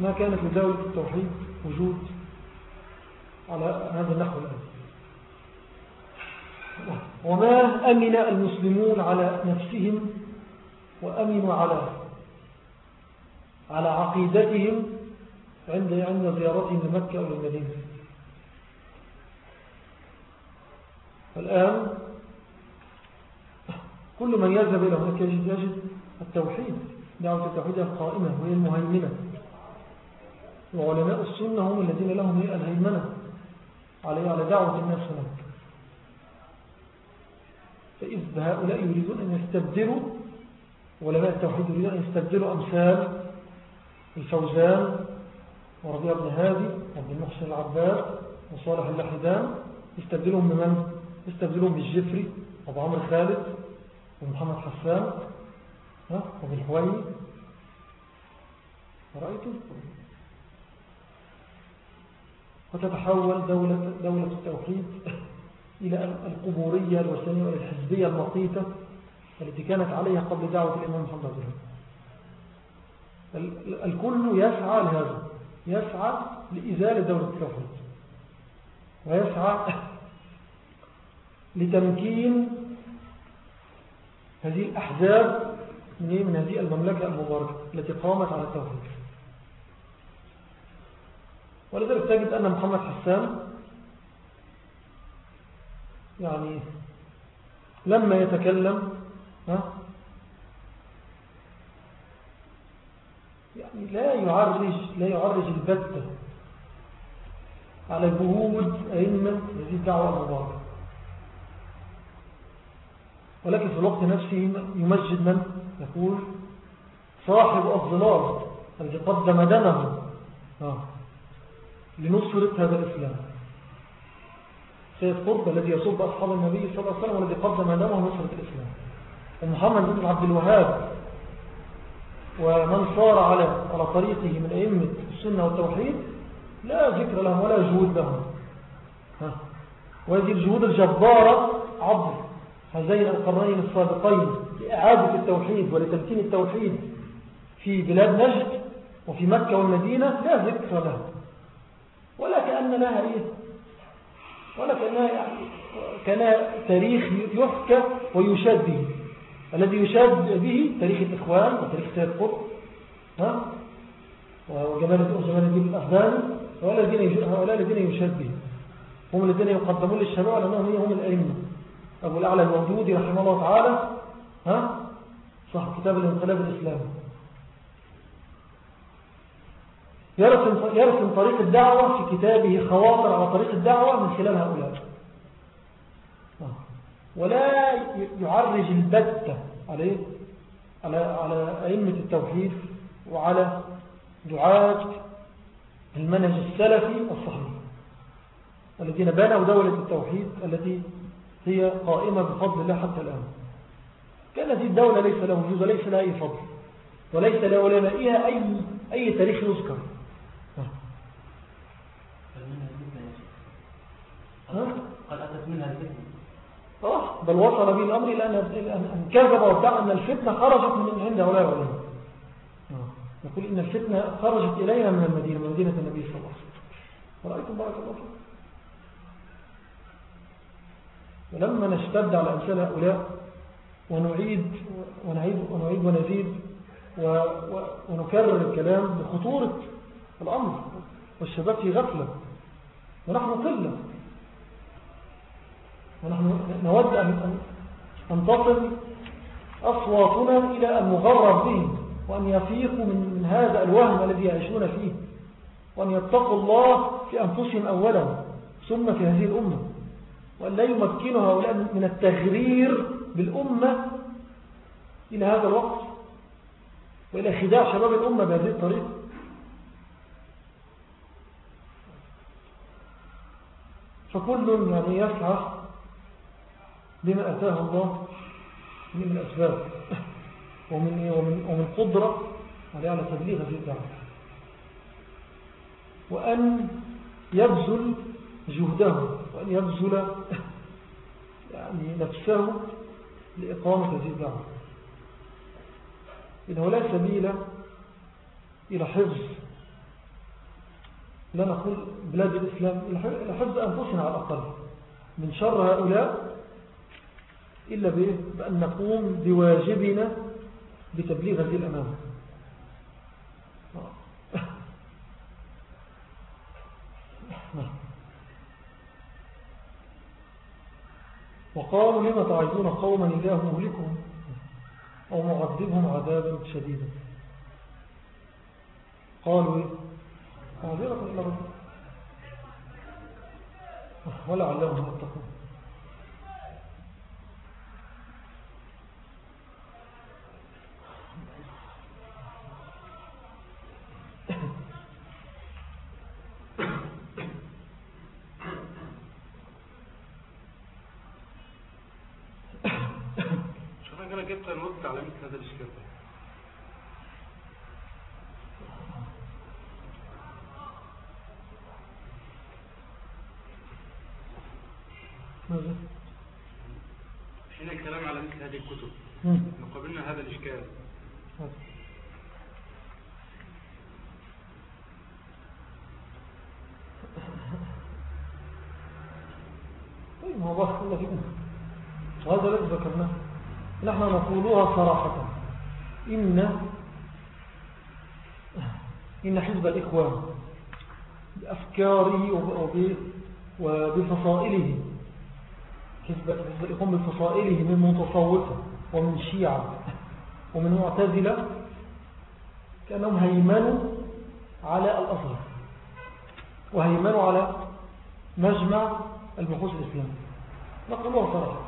ما كانت لدولة التوحيد وجود على هذا النحو الآن. وما أمن المسلمون على نفسهم وأمنوا على على عقيدتهم عند عند زيارتهم لمكة أو للمدينة الآن كل من يذهب إلى هناك يجد التوحيد دعوة التوحيد القائمة وهي المهيمنة وعلماء السنة هم الذين لهم الهيمنة عليه على دعوة الناس هناك فإذ هؤلاء يريدون أن يستبدلوا علماء التوحيد يريدون أن يستبدلوا أمثال الفوزان وربيع بن هادي وابن المحسن العباد وصالح اللحدان يستبدلهم بمن؟ يستبدلهم بالجفري أبو عمر خالد ومحمد حسان وبالحوي رأيتم؟ وتتحول دولة, دولة التوحيد إلى القبورية الوثنية والحزبية المطيطة التي كانت عليها قبل دعوة الإمام محمد عبد الكل يسعى لهذا يسعى لإزالة دولة التوحيد ويسعى لتمكين هذه الأحزاب من هذه المملكة المباركة التي قامت على التوحيد. ولذلك تجد أن محمد حسان يعني لما يتكلم ها يعني لا يعرج لا يعرج البتة على جهود أئمة هذه الدعوة المباركة. ولكن في الوقت نفسه يمجد من يقول صاحب الظلال الذي قدم دمه. آه. لنصرة هذا الإسلام. سيد قرب الذي يصب أصحاب النبي صلى الله عليه وسلم والذي قدم دمه لنصرة الإسلام. ومحمد بن عبد الوهاب ومن صار على على طريقه من أئمة السنة والتوحيد لا ذكر لهم ولا جهود لهم. وهذه الجهود الجبارة عبر. هذين القرنين السابقين لإعادة التوحيد ولتمكين التوحيد في بلاد نجد وفي مكة والمدينة لا ذكر لها. ولا كأن لها إيه؟ ولا كأنها يعني كان تاريخ يحكى ويشاد به. الذي يشاد به تاريخ الإخوان وتاريخ سيد قطب ها؟ وجمال الدين الأفغاني هؤلاء الذين يشاد به. هم الذين يقدمون للشباب لأنهم هم الأئمة. أبو الأعلى الموجود رحمه الله تعالى ها؟ صح كتاب الانقلاب الإسلامي. يرسم, يرسم طريق الدعوة في كتابه خواطر على طريق الدعوة من خلال هؤلاء. ولا يعرج البتة عليه على على أئمة التوحيد وعلى دعاة المنهج السلفي الصحيح الذين بنوا دولة التوحيد التي هي قائمة بفضل الله حتى الآن. كانت الدولة ليس له وجود وليس لها أي فضل وليس لعلمائها أي, أي تاريخ يذكر. قد أتت منها الفتنة. آه بل وصل به الأمر إلى أن كذب وادعى أن الفتنة خرجت من عند هؤلاء العلماء يقول إن الفتنة خرجت إلينا من المدينة من مدينة النبي صلى الله عليه وسلم. ورأيتم بارك الله فيكم. ولما نشتد على أمثال هؤلاء ونعيد ونعيد ونعيد ونزيد ونكرر الكلام بخطورة الأمر والشباب في غفلة ونحن قلة ونحن نود أن أن تصل أصواتنا إلى أن نغرب بهم وأن يفيقوا من, هذا الوهم الذي يعيشون فيه وأن يتقوا الله في أنفسهم أولا ثم في هذه الأمة. وأن لا يمكنوا هؤلاء من التغرير بالأمة إلى هذا الوقت وإلى خداع شباب الأمة بهذه الطريقة. فكل يعني يسعى بما أتاه الله من الأسباب. ومن, ومن, ومن قدرة على تبليغ في الدعوة. وأن يبذل جهده وأن يبذل يعني نفسه لإقامة هذه الدعوة. إنه لا سبيل إلى حفظ لا نقول بلاد الإسلام إلى حفظ أنفسنا على الأقل من شر هؤلاء إلا بأن نقوم بواجبنا بتبليغ هذه الأمانة. وقالوا لما تعيدون قوما إله مهلكهم أو معذبهم عذابا شديدا قالوا إيه؟ معذرة إلا رب ولعلهم يتقون حين الكلام على مثل هذه الكتب. نقابلنا هذا الإشكال. طيب ما بس كنا فيه وهذا الذي ذكرناه. نحن نقولها صراحة. إن إن حزب الإخوان بأفكاره وب- وبفصائله الإخوان بفصائله من متصوفة ومن شيعة ومن معتزلة كأنهم هيمنوا على الأزهر وهيمنوا على مجمع البحوث الإسلامية. نقلوها صراحة.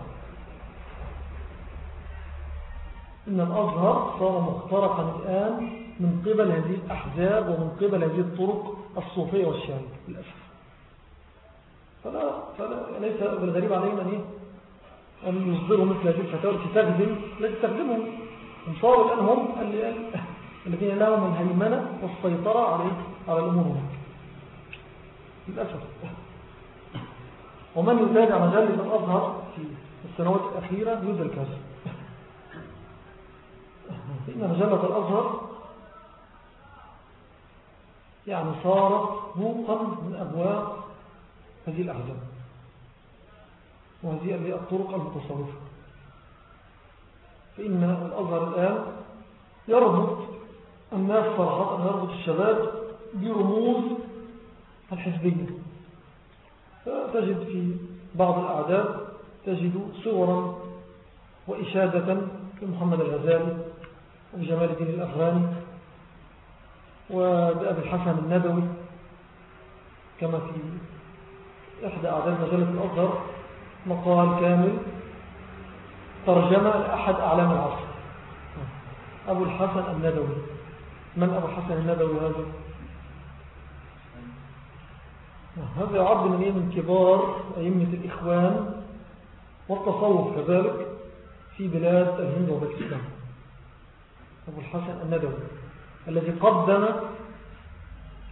إن الأزهر صار مخترقا الآن من قبل هذه الأحزاب ومن قبل هذه الطرق الصوفية والشيعية للأسف. فلا, فلا ليس بالغريب علينا إيه؟ أن يصدروا مثل هذه الفتاوى التي تخدم لا تستخدمهم هم صاروا الآن هم الذين لهم الهيمنة والسيطرة على على الأمور. هناك للأسف. ومن يتابع مجلة الأزهر في السنوات الأخيرة يدرك هذا. فإن مجلة الأزهر يعني صارت بوقا من أبواب هذه الأحزاب وهذه الطرق المتصوفة فإن الأزهر الآن يربط الناس صراحة يربط الشباب برموز الحزبية. فتجد في بعض الأعداد تجد صورا وإشادة لمحمد الغزالي وجمال الدين الأفغاني وبأبي الحسن الندوي كما في إحدى أعداد مجلة الأزهر مقال كامل ترجمة لأحد أعلام العصر. أبو الحسن الندوي. من أبو الحسن الندوي هذا؟ هذا يعد من من كبار أئمة الإخوان والتصوف كذلك في بلاد الهند وباكستان. أبو الحسن الندوي. الذي قدم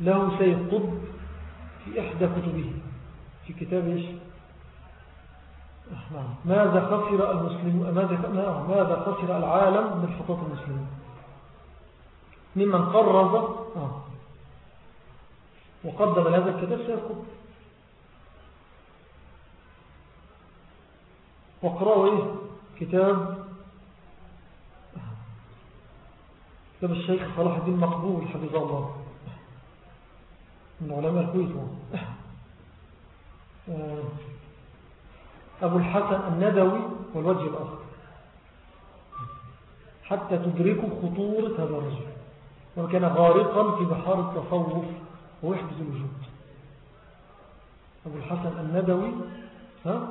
له سيد قطب في إحدى كتبه. في كتاب إيش. ماذا خسر المسلمون ماذا نعم. ماذا خسر العالم من خطط المسلمين ممن قرز آه. وقدم لهذا الكتاب قطب واقرأوا إيه كتاب كتاب الشيخ صلاح الدين مقبول حفظه الله من علماء الكويت أبو الحسن الندوي والوجه الآخر. حتى تدركوا خطورة هذا الرجل. وكان غارقا في بحار التصوف ووحدة الوجود. أبو الحسن الندوي ها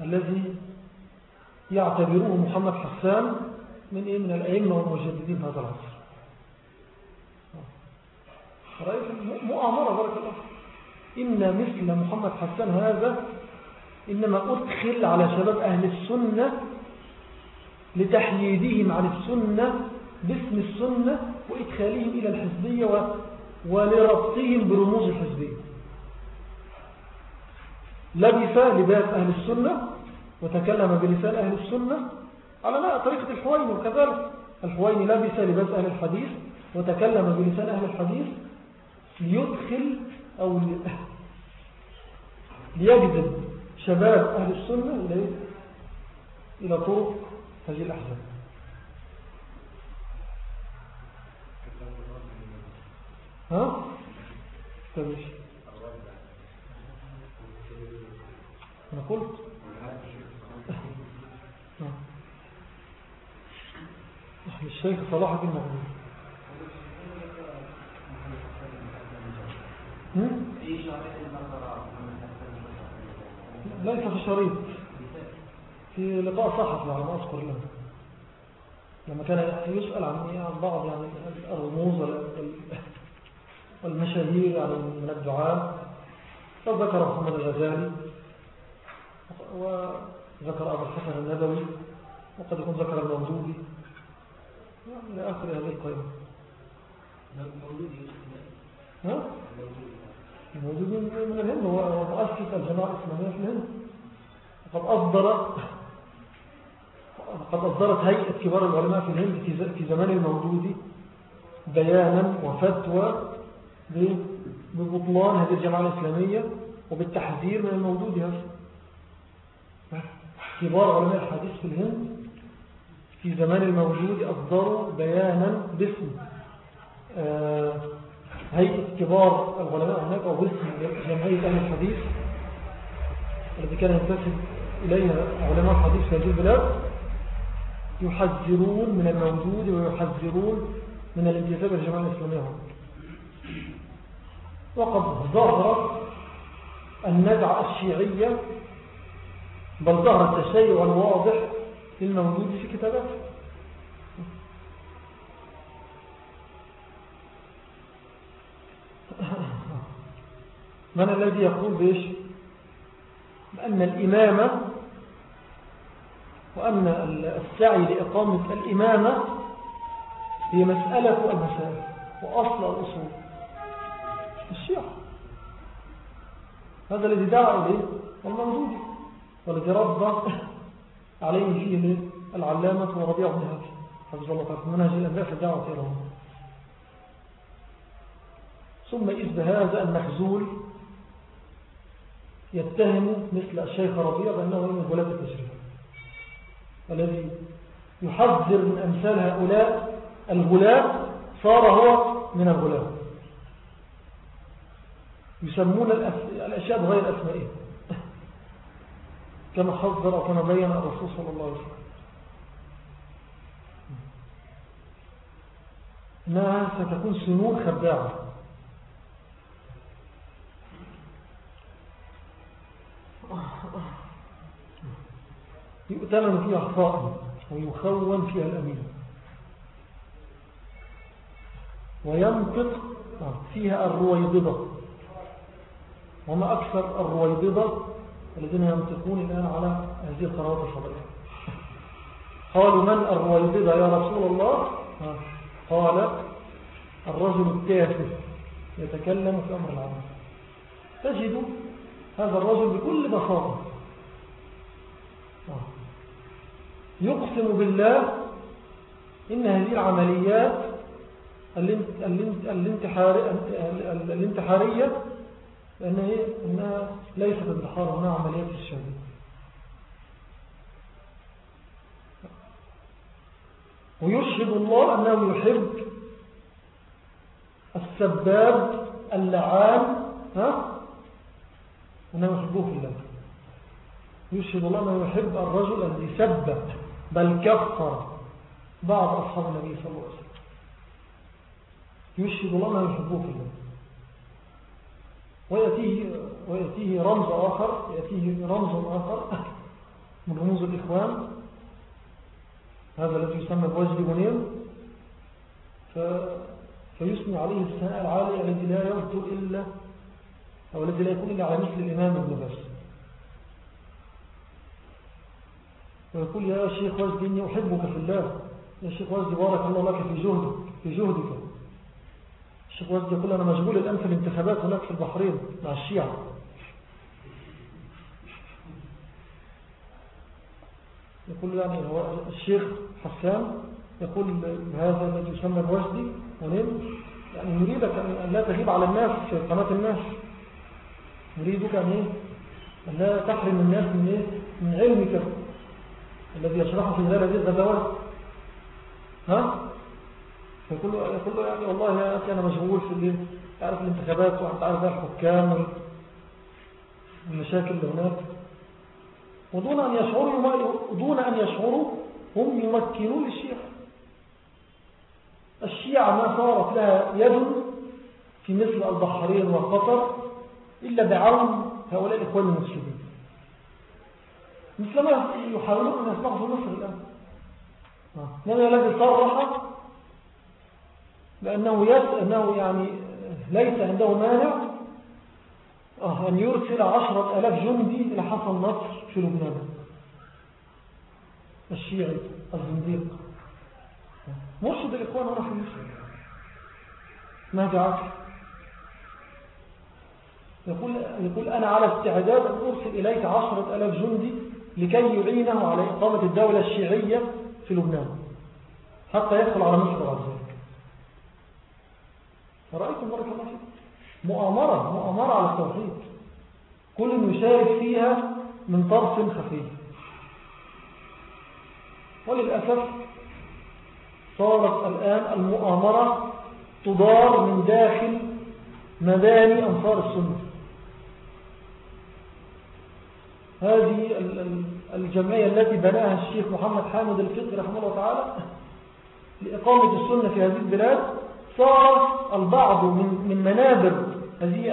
الذي يعتبروه محمد حسان من إيه؟ من الأئمة والمجددين هذا العصر. رأيت مؤامرة بارك الله إن مثل محمد حسان هذا إنما أدخل على شباب أهل السنة لتحييدهم عن السنة باسم السنة وإدخالهم إلى الحزبية. ولربطهم برموز الحزبية لبس لباس أهل السنة وتكلم بلسان أهل السنة على لا طريقة الحويني وكذلك الحويني لبس لباس أهل الحديث وتكلم بلسان أهل الحديث ليدخل أو لي- ليجذب شباب أهل السنة إلى طرق هذه الأحزاب ها؟ تمشي أنا قلت آه. الشيخ صلاح الدين مغلوب هم؟ ليس في شريط في لقاء صحفي على ما أذكر له لما كان يسأل عن بعض يعني الرموز وال- والمشاهير يعني من الدعاء فذكر محمد الغزالي وذكر أبو الحسن الندوي وقد يكون ذكر الموجودي يعني إلى آخر هذه القائمة ها؟ الموجود من من الهند هو مؤسس الجماعة الإسلامية في الهند. وقد أصدر قد أصدرت هيئة كبار العلماء في الهند في زمان الموجود بيانا وفتوى ببطلان هذه الجماعة الإسلامية وبالتحذير من الموجود هذا. كبار علماء الحديث في الهند في زمان الموجود أصدروا بيانا باسم آه، هيئة كبار العلماء هناك أو اسم جمعية أهل الحديث التي كان ينتسب إليها علماء الحديث في هذه البلاد يحذرون من الموجود ويحذرون من الانتساب الجماعة الإسلامية وقد ظهر النزعة الشيعية بل ظهر التشيع الواضح للموجود في كتاباته. من الذي يقول بإيش؟ بأن الإمامة وأن السعي لإقامة الإمامة هي مسألة المسائل وأصل الأصول. الشيعة. هذا الذي دعا إليه والمنزودي والذي رد عليه فيه العلامة وربيع بن هاشم. حفظ الله تعالى منهج الأنبياء في الدعوة إلى ثم إذ بهذا المخزول يتهم مثل الشيخ ربيع بأنه من غلاة التشريع الذي يحذر من أمثال هؤلاء الغلاة صار هو من الغلاة. يسمون الأشياء بغير أسمائها كما حذر وكما بين الرسول صلى الله عليه وسلم. إنها ستكون سنون خداعة يؤتمن فيها الصائم ويخون فيها الأمين. وينطق فيها الرويضضة وما أكثر الرويضضة الذين ينطقون الآن على هذه القنوات الفضائية قالوا من الرويضضة يا رسول الله؟ قال الرجل التافه يتكلم في أمر العمل. تجد هذا الرجل بكل بساطة. يقسم بالله إن هذه العمليات الانتحارية لأنها ليست انتحار هنا عمليات الشهادة ويشهد الله أنه يحب السباب اللعان ها؟ أنه يحبه في الله يشهد الله أنه يحب الرجل الذي سب بل كفر بعض أصحاب النبي صلى الله عليه وسلم. يشهد الله أنه يحبه في الله. ويأتيه, ويأتيه رمز آخر يأتيه رمز آخر من رموز الإخوان. هذا الذي يسمى بوجه منير ف... فيثني عليه الثناء العالي الذي لا يرد إلا أو الذي لا يكون إلا على مثل الإمام ابن بس ويقول يا شيخ وجد إني أحبك في الله. يا شيخ وجد بارك الله لك في جهدك في جهدك. الشيخ وجد يقول أنا مشغول الآن في الانتخابات هناك في البحرين مع الشيعة. يقول يعني هو الشيخ حسان يقول هذا الذي يسمى الوجدي يعني نريدك أن لا تغيب على الناس في قناة الناس. نريدك أن, إيه؟ أن لا تحرم الناس من, إيه؟ من علمك الذي يشرحه في هذه الغزوات ها يقول له, يقول له يعني والله يا أخي أنا مشغول في تعرف الانتخابات وأنت عارف الحكام والمشاكل اللي هناك. ودون أن يشعروا دون أن يشعروا هم يمكنون الشيعة الشيعة ما صارت لها يد في مثل البحرين وقطر إلا بعون هؤلاء الإخوان المسلمين. مثل ما يحاولون أن يسمعوا في مصر الآن. من الذي صرح لأنه أنه يعني ليس عنده مانع آه، أن يرسل عشرة ألاف جندي إلى حصن نصر في لبنان. الشيعي الزنديق. مرشد الإخوان هنا في مصر. ماذا عاكس يقول, يقول أنا على استعداد أن أرسل إليك عشرة ألاف جندي لكي يعينه على إقامة الدولة الشيعية في لبنان حتى يدخل على مصر بعد ذلك فرأيتم بارك الله فيكم مؤامرة مؤامرة على التوحيد. كل يشارك فيها من طرف خفي وللأسف صارت الآن المؤامرة تدار من داخل مباني أنصار السنة. هذه الجمعية التي بناها الشيخ محمد حامد الفقر رحمه الله تعالى لإقامة السنة في هذه البلاد صار البعض من من منابر هذه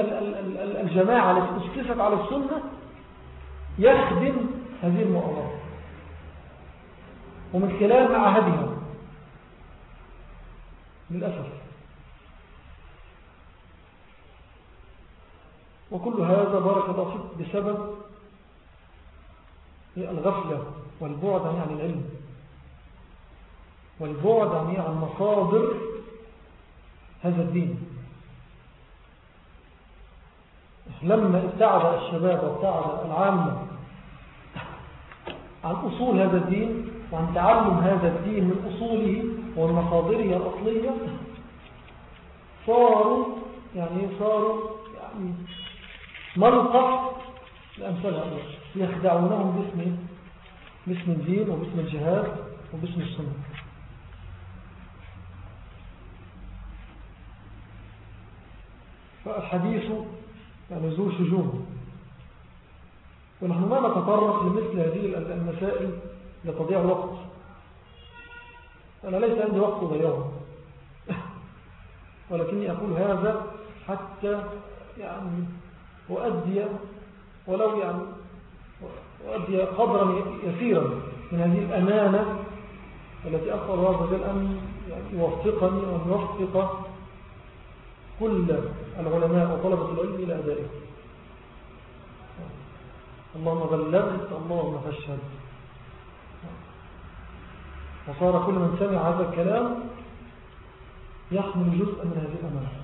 الجماعة التي أسكفت على السنة يخدم هذه المؤامرة. ومن خلال معهدها للأسف. وكل هذا بارك الله بسبب الغفلة والبعد عن العلم. والبعد عن مصادر هذا الدين. لما ابتعد الشباب وابتعد العامة عن أصول هذا الدين وعن تعلم هذا الدين من أصوله ومن مصادره الأصلية صاروا يعني صاروا يعني ملقف لأمثال هؤلاء. يخدعونهم باسم باسم الدين وباسم الجهاد وباسم السنة. فالحديث يعني ذو شجون. ونحن ما نتطرق لمثل هذه المسائل لتضيع الوقت. أنا ليس عندي وقت ضيعه ولكني أقول هذا حتى يعني أؤدي ولو يعني أؤدي قدرا يسيرا من هذه الأمانة التي أسأل الله عز وجل أن يوفقني وأن يوفق كل العلماء وطلبة العلم إلى أدائه اللهم بلغت اللهم فاشهد. وصار كل من سمع هذا الكلام يحمل جزءا من هذه الأمانة.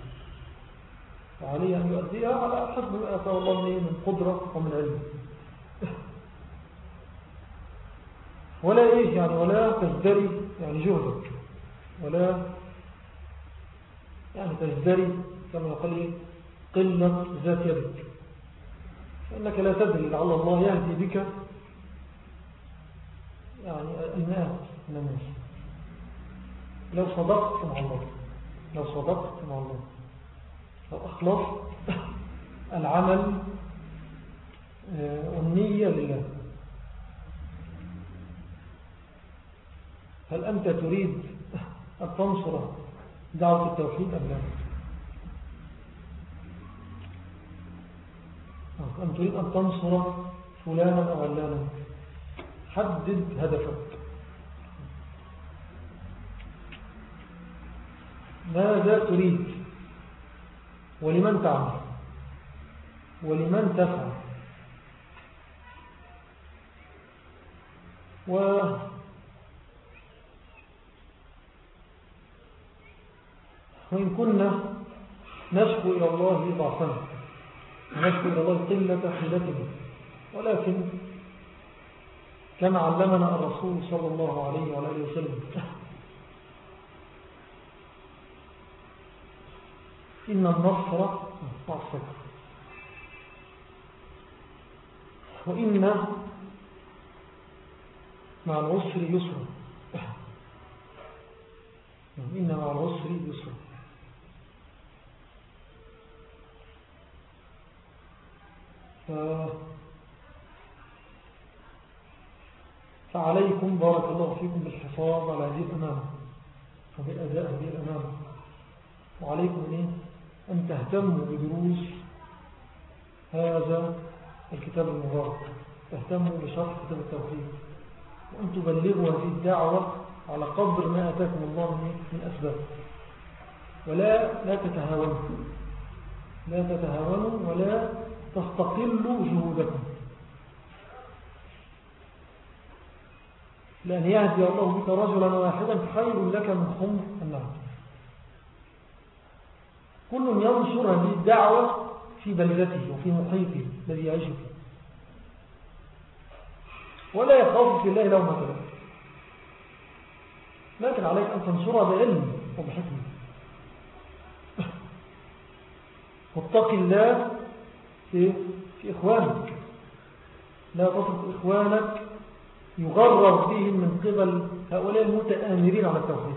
وعليه أن يؤديها على حسب ما أتى الله من قدرة ومن علم. ولا إيه يعني ولا تزدري يعني جهدك ولا يعني تزدري كما يقول إيه قلة ذات يدك. فإنك لا تدري لعل الله يهدي بك يعني المئات من الناس. لو صدقت مع الله لو صدقت مع الله. لو أخلصت العمل آه، والنية لله. هل أنت تريد أن تنصر دعوة التوحيد أم لا؟ أن تريد أن تنصر فلانا أو علانا؟ حدد هدفك. ماذا تريد؟ ولمن تعمل؟ ولمن تفعل؟ و وإن كنا نشكو إلى الله ضعفنا نشكو إلى الله قلة حيلتنا ولكن كما علمنا الرسول صلى الله عليه وعلى آله وسلم إن النصر مع وإن مع العسر يسر. إن مع العسر يسر. فعليكم بارك الله فيكم بالحفاظ على هذه الأمانة وبالأداء هذه الأمانة وعليكم إيه؟ أن تهتموا بدروس هذا الكتاب المبارك. تهتموا بشرح كتاب التوحيد. وأن تبلغوا هذه الدعوة على قدر ما أتاكم الله من أسباب. ولا لا تتهاونوا. لا تتهاونوا ولا تستقلوا جهودكم. لأن يهدي الله بك رجلا واحدا خير لك من خمس النار كل ينشر هذه الدعوة في بلدته وفي محيطه الذي يعيش فيه. ولا يخاف في الله لو مثلا لكن عليك أن تنشرها بعلم وبحكمة. واتق الله في, في إخوانك. لا تترك إخوانك يغرر بهم من قبل هؤلاء المتآمرين على التوحيد.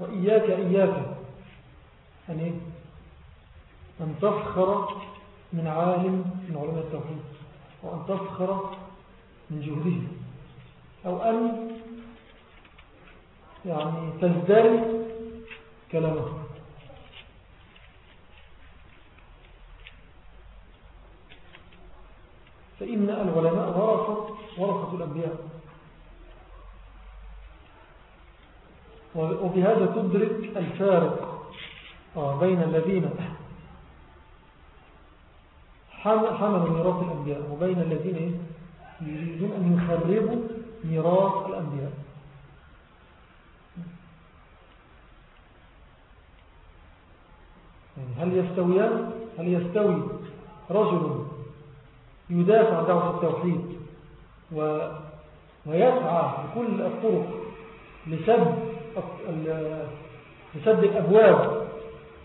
وإياك إياك أن إيه؟ أن تفخر من عالم من علماء التوحيد وأن تفخر من جهده. أو أن يعني تزدري كلامه. فإن العلماء ورثة ورثة الأنبياء. وبهذا تدرك الفارق آه، بين الذين حملوا ميراث الأنبياء وبين الذين يريدون أن يخربوا ميراث الأنبياء. يعني هل يستويان؟ هل يستوي رجل يدافع عن دعوة التوحيد و ويسعى بكل الطرق لسد لسد الأبواب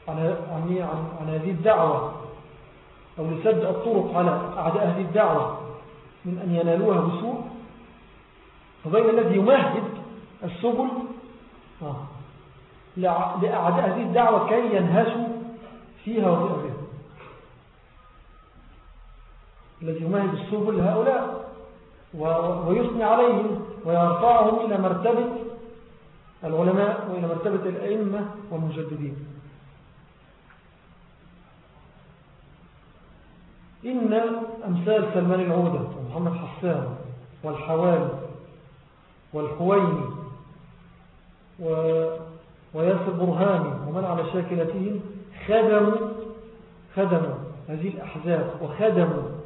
عن, عن, عن هذه الدعوة أو لسد الطرق على أعداء هذه الدعوة من أن ينالوها بسوء. وبين الذي يمهد السبل آه، لأعداء هذه الدعوة كي ينهشوا فيها وفي الذي يمهد السبل لهؤلاء. ويثني عليهم ويرفعهم إلى مرتبة العلماء وإلى مرتبة الأئمة والمجددين. إن أمثال سلمان العودة ومحمد حسان والحوالي والحويني و... وياسر برهاني ومن على شاكلتهم خدموا خدموا هذه الأحزاب وخدموا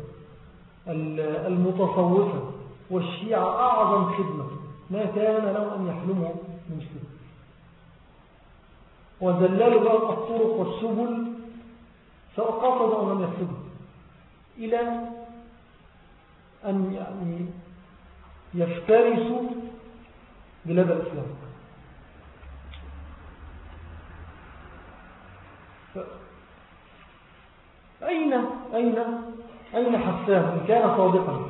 المتصوفة والشيعة أعظم خدمة ما كان لهم أن يحلموا المسلم وذللوا بقى الطرق والسبل سواء قصدوا أو لم يقصدوا إلى أن يعني يفترسوا بلاد الإسلام. أين أين أين حسان؟ إن كان صادقا.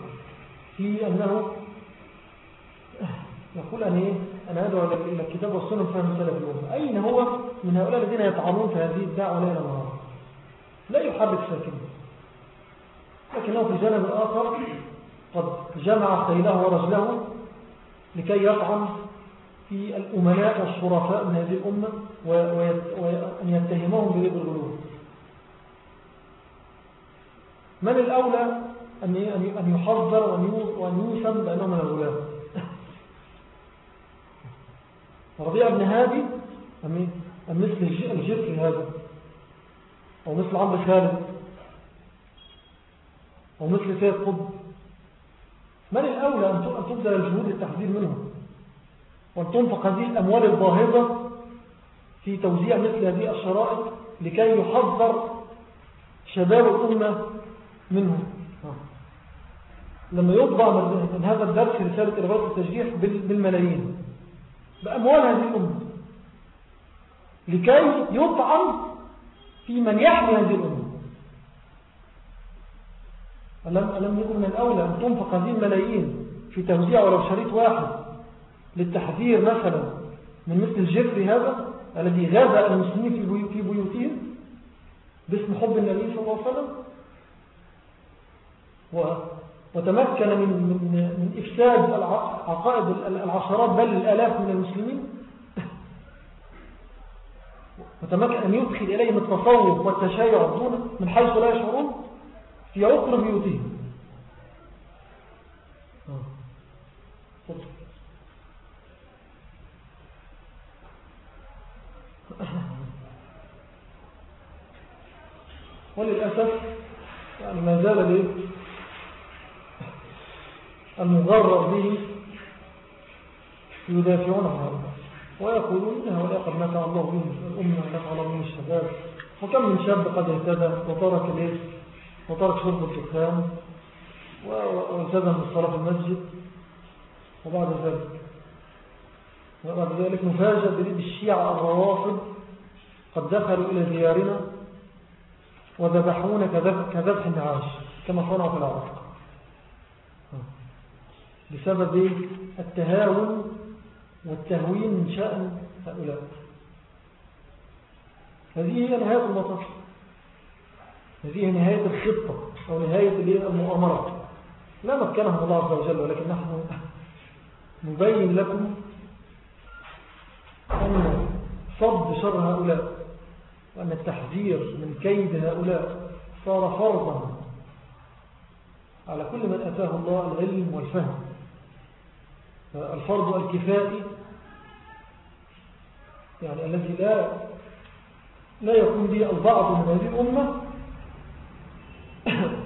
في أنه يقول أن إيه؟ أنا أدعو إلى الكتاب والسنة فهم سلف الأمة. أين هو؟ من هؤلاء الذين يطعنون في هذه الدعوة ليلة نهار لا يحرك ساكنه لكنه في الجانب الآخر قد جمع خيله ورجله لكي يطعن في الأمناء والشرفاء من هذه الأمة وأن يتهمهم بريد الغلول من الأولى أن يحذر وأن يوسم بأنه من الغلام ربيع بن هادي أم مثل الجفر هذا. أو مثل عمرو خالد ومثل سيد قطب. من الأولى أن تبذل الجهود للتحذير منهم. وأن تنفق هذه الأموال الباهظة في توزيع مثل هذه الشرائط لكي يحذر شباب الأمة منهم. لما يطبع من هذا الدرس رسالة إرغاز التشجيح بالملايين. بأموال هذه الأمة. لكي يطعن في من يحمي هذه الأمة. ألم, ألم يكن من الأولى أن تنفق هذه الملايين في توزيع ولو شريط واحد للتحذير مثلا من مثل الجفر هذا الذي غاب المسلمين في بيوتهم باسم حب النبي صلى الله عليه وسلم؟ وتمكن من, من, من إفساد عقائد العشرات بل الألاف من المسلمين. وتمكن أن يدخل إليهم التصوف والتشيع دون من حيث لا يشعرون في عقر بيوتهم. وللأسف يعني ما زال ليه المغرر به يدافعون عن هذا ويقولون إن هؤلاء قد نفع الله بهم الأمة ونفع الله بهم الشباب وكم من شاب قد اهتدى وترك ليه وترك شرب الدخان والتزم بالصلاة في المسجد. وبعد ذلك وبعد ذلك نفاجأ بريد الشيعة الروافض قد دخلوا إلى ديارنا وذبحونا كذبح النعاش كما صنعوا في العراق. بسبب التهاون والتهوين من شأن هؤلاء. هذه هي نهاية المطر هذه هي نهاية الخطة أو نهاية المؤامرة. لا مكنهم الله عز وجل ولكن نحن نبين لكم أن صد شر هؤلاء وأن التحذير من كيد هؤلاء صار فرضا على كل من أتاه الله العلم والفهم. الفرض الكفائي يعني الذي لا لا يكون به البعض من هذه الأمة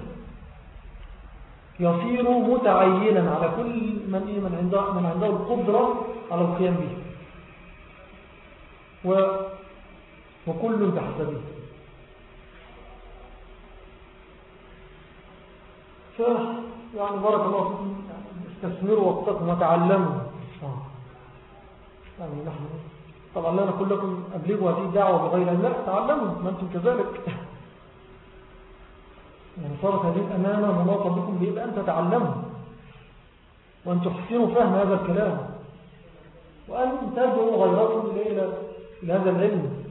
يصير متعينا على كل من من عنده من عنده القدرة على القيام به. و وكل بحسبه. ف يعني بارك الله فيكم. استثمروا وقتكم وتعلموا. آه. يعني نحن طبعا لا نقول لكم أبلغوا هذه الدعوة بغير أن تعلموا ما أنتم كذلك. يعني صارت هذه الأمانة مناطة بكم بإذن أن تتعلموا وأن تحسنوا فهم هذا الكلام. وأن تدعوا غيركم إلى هذا العلم.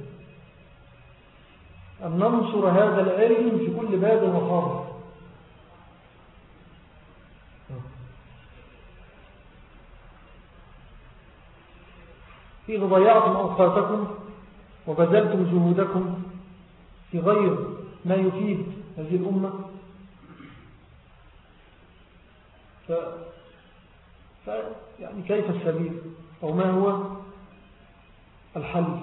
أن ننصر هذا العلم في كل باب وخارج إذا ضيعتم أوقاتكم وبذلتم جهودكم في غير ما يفيد هذه الأمة. ف... ف... يعني كيف السبيل؟ أو ما هو الحل؟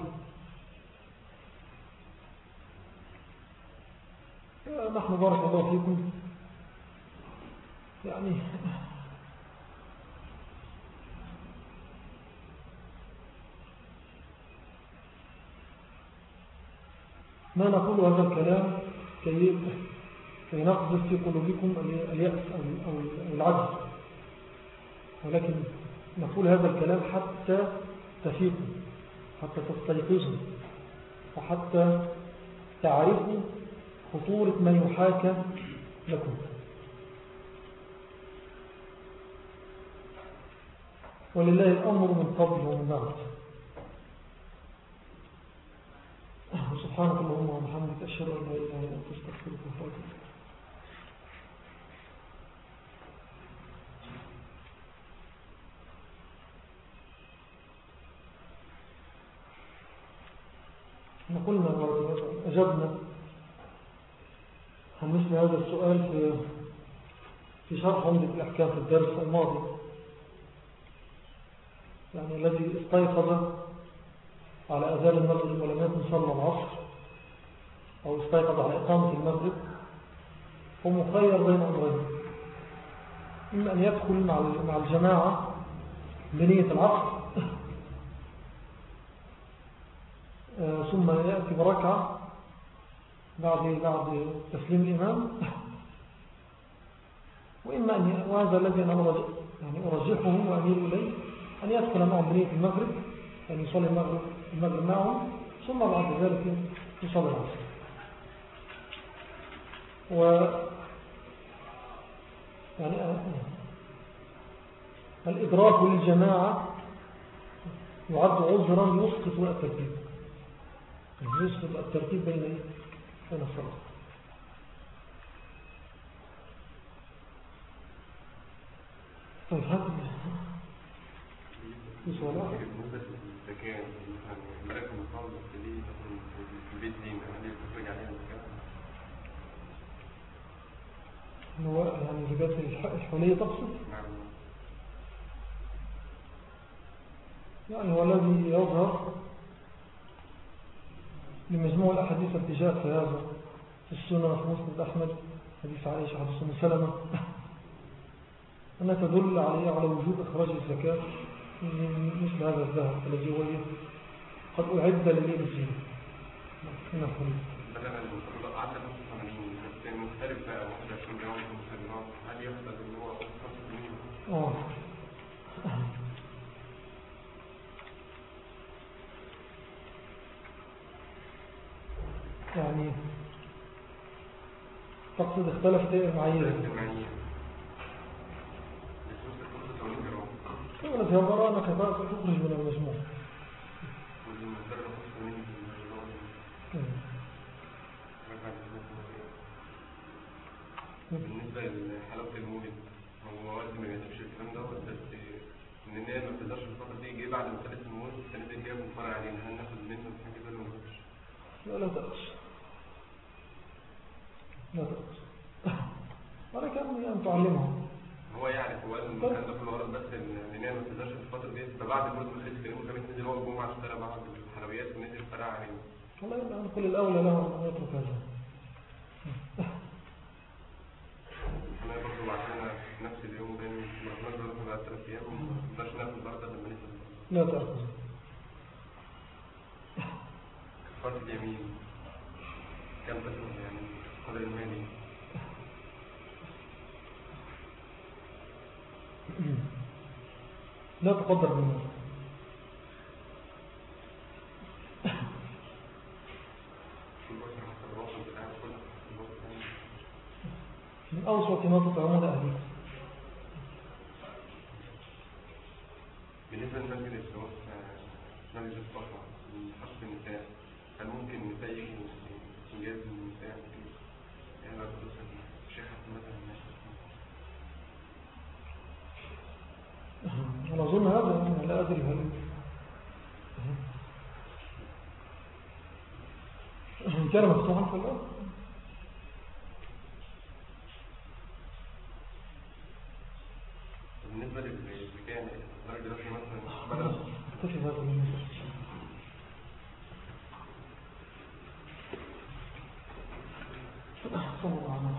نحن بارك الله فيكم. يعني ما نقول هذا الكلام كي, كي نقذف في قلوبكم اليأس أو العجز ولكن نقول هذا الكلام حتى تفيقوا حتى تستيقظوا وحتى تعرفوا خطورة ما يحاكى لكم. ولله الأمر من قبل ومن بعد سبحانك اللهم وبحمدك أشهد أن لا إله إلا أنت أستغفرك وأتوب قلنا أجبنا عن مثل هذا السؤال في في شرح عمدة الأحكام في الدرس الماضي. يعني الذي استيقظ على أذان المغرب ولم يكن صلى العصر. أو استيقظ على إقامة المغرب هو مخير بين أمرين. إما أن يدخل مع الجماعة بنية العصر آه، ثم يأتي بركعة بعد بعد تسليم الإمام. وإما أن وهذا الذي أنا يعني أرجحه وأمير إليه أن يدخل معهم بنية المغرب أن يعني يصلي المغرب, المغرب معهم ثم بعد ذلك يصلي العصر. و يعني الإدراك للجماعة يعد عذرا يسقط الترتيب. يسقط الترتيب بين بين الصلاة طيب هذا اللي في البيت دي هو يعني زكاة الحولية تقصد؟ يعني هو الذي يظهر لمجموع الأحاديث التجاه في هذا في السنة في مسند أحمد حديث عائشة حديث أم سلمة. أنها تدل عليه على وجوب إخراج الزكاة مثل هذا الذهب الذي هو قد أعد لليل الزينة. هنا خليل بس مختلف بقى 21 يوم مستمرات هل يحصل إن هو 85 آه. يعني تقصد اختلفت إيه المعايير في هبراء انك تخرج من المجموع لحلاوة المولد هو والدي ما بيكتبش الكلام دوت بس إن الناس ما بتقدرش في الفترة دي جه بعد مسألة المولد السنة دي جاب مفرع علينا هل ناخد منه حاجة كده ولا ما ناخدش؟ لا لا تأس لا تأس ولكن أن تعلمهم هو يعرف هو قال إن كان ده كله غلط بس إن الناس ما بتقدرش في الفترة دي فبعد المولد ما خلص كلامه كانت نزل هو الجمعة اشترى بعض الحلويات ونزل فرع علينا والله يبقى كل الأولى له أن يترك هذا إحنا برضه بعتنا نفس اليوم ده ما كناش بنروح بعد ثلاث أيام وما كناش ناخد برضه لما ننزل لا تأخذ كفارة اليمين. كم تكون يعني قدر المالي. لا تقدر منه. في من أوسط ما تطعمون أهلك بالنسبة السواق مسجد الصفا من حق النساء هل ممكن النساء يجوا إنجاز النساء؟ يعني لو الشيخ مثلا أنا أظن هذا يعني لا أدري هل كان مفتوحا في الأرض. بالنسبة للمكان صلى الله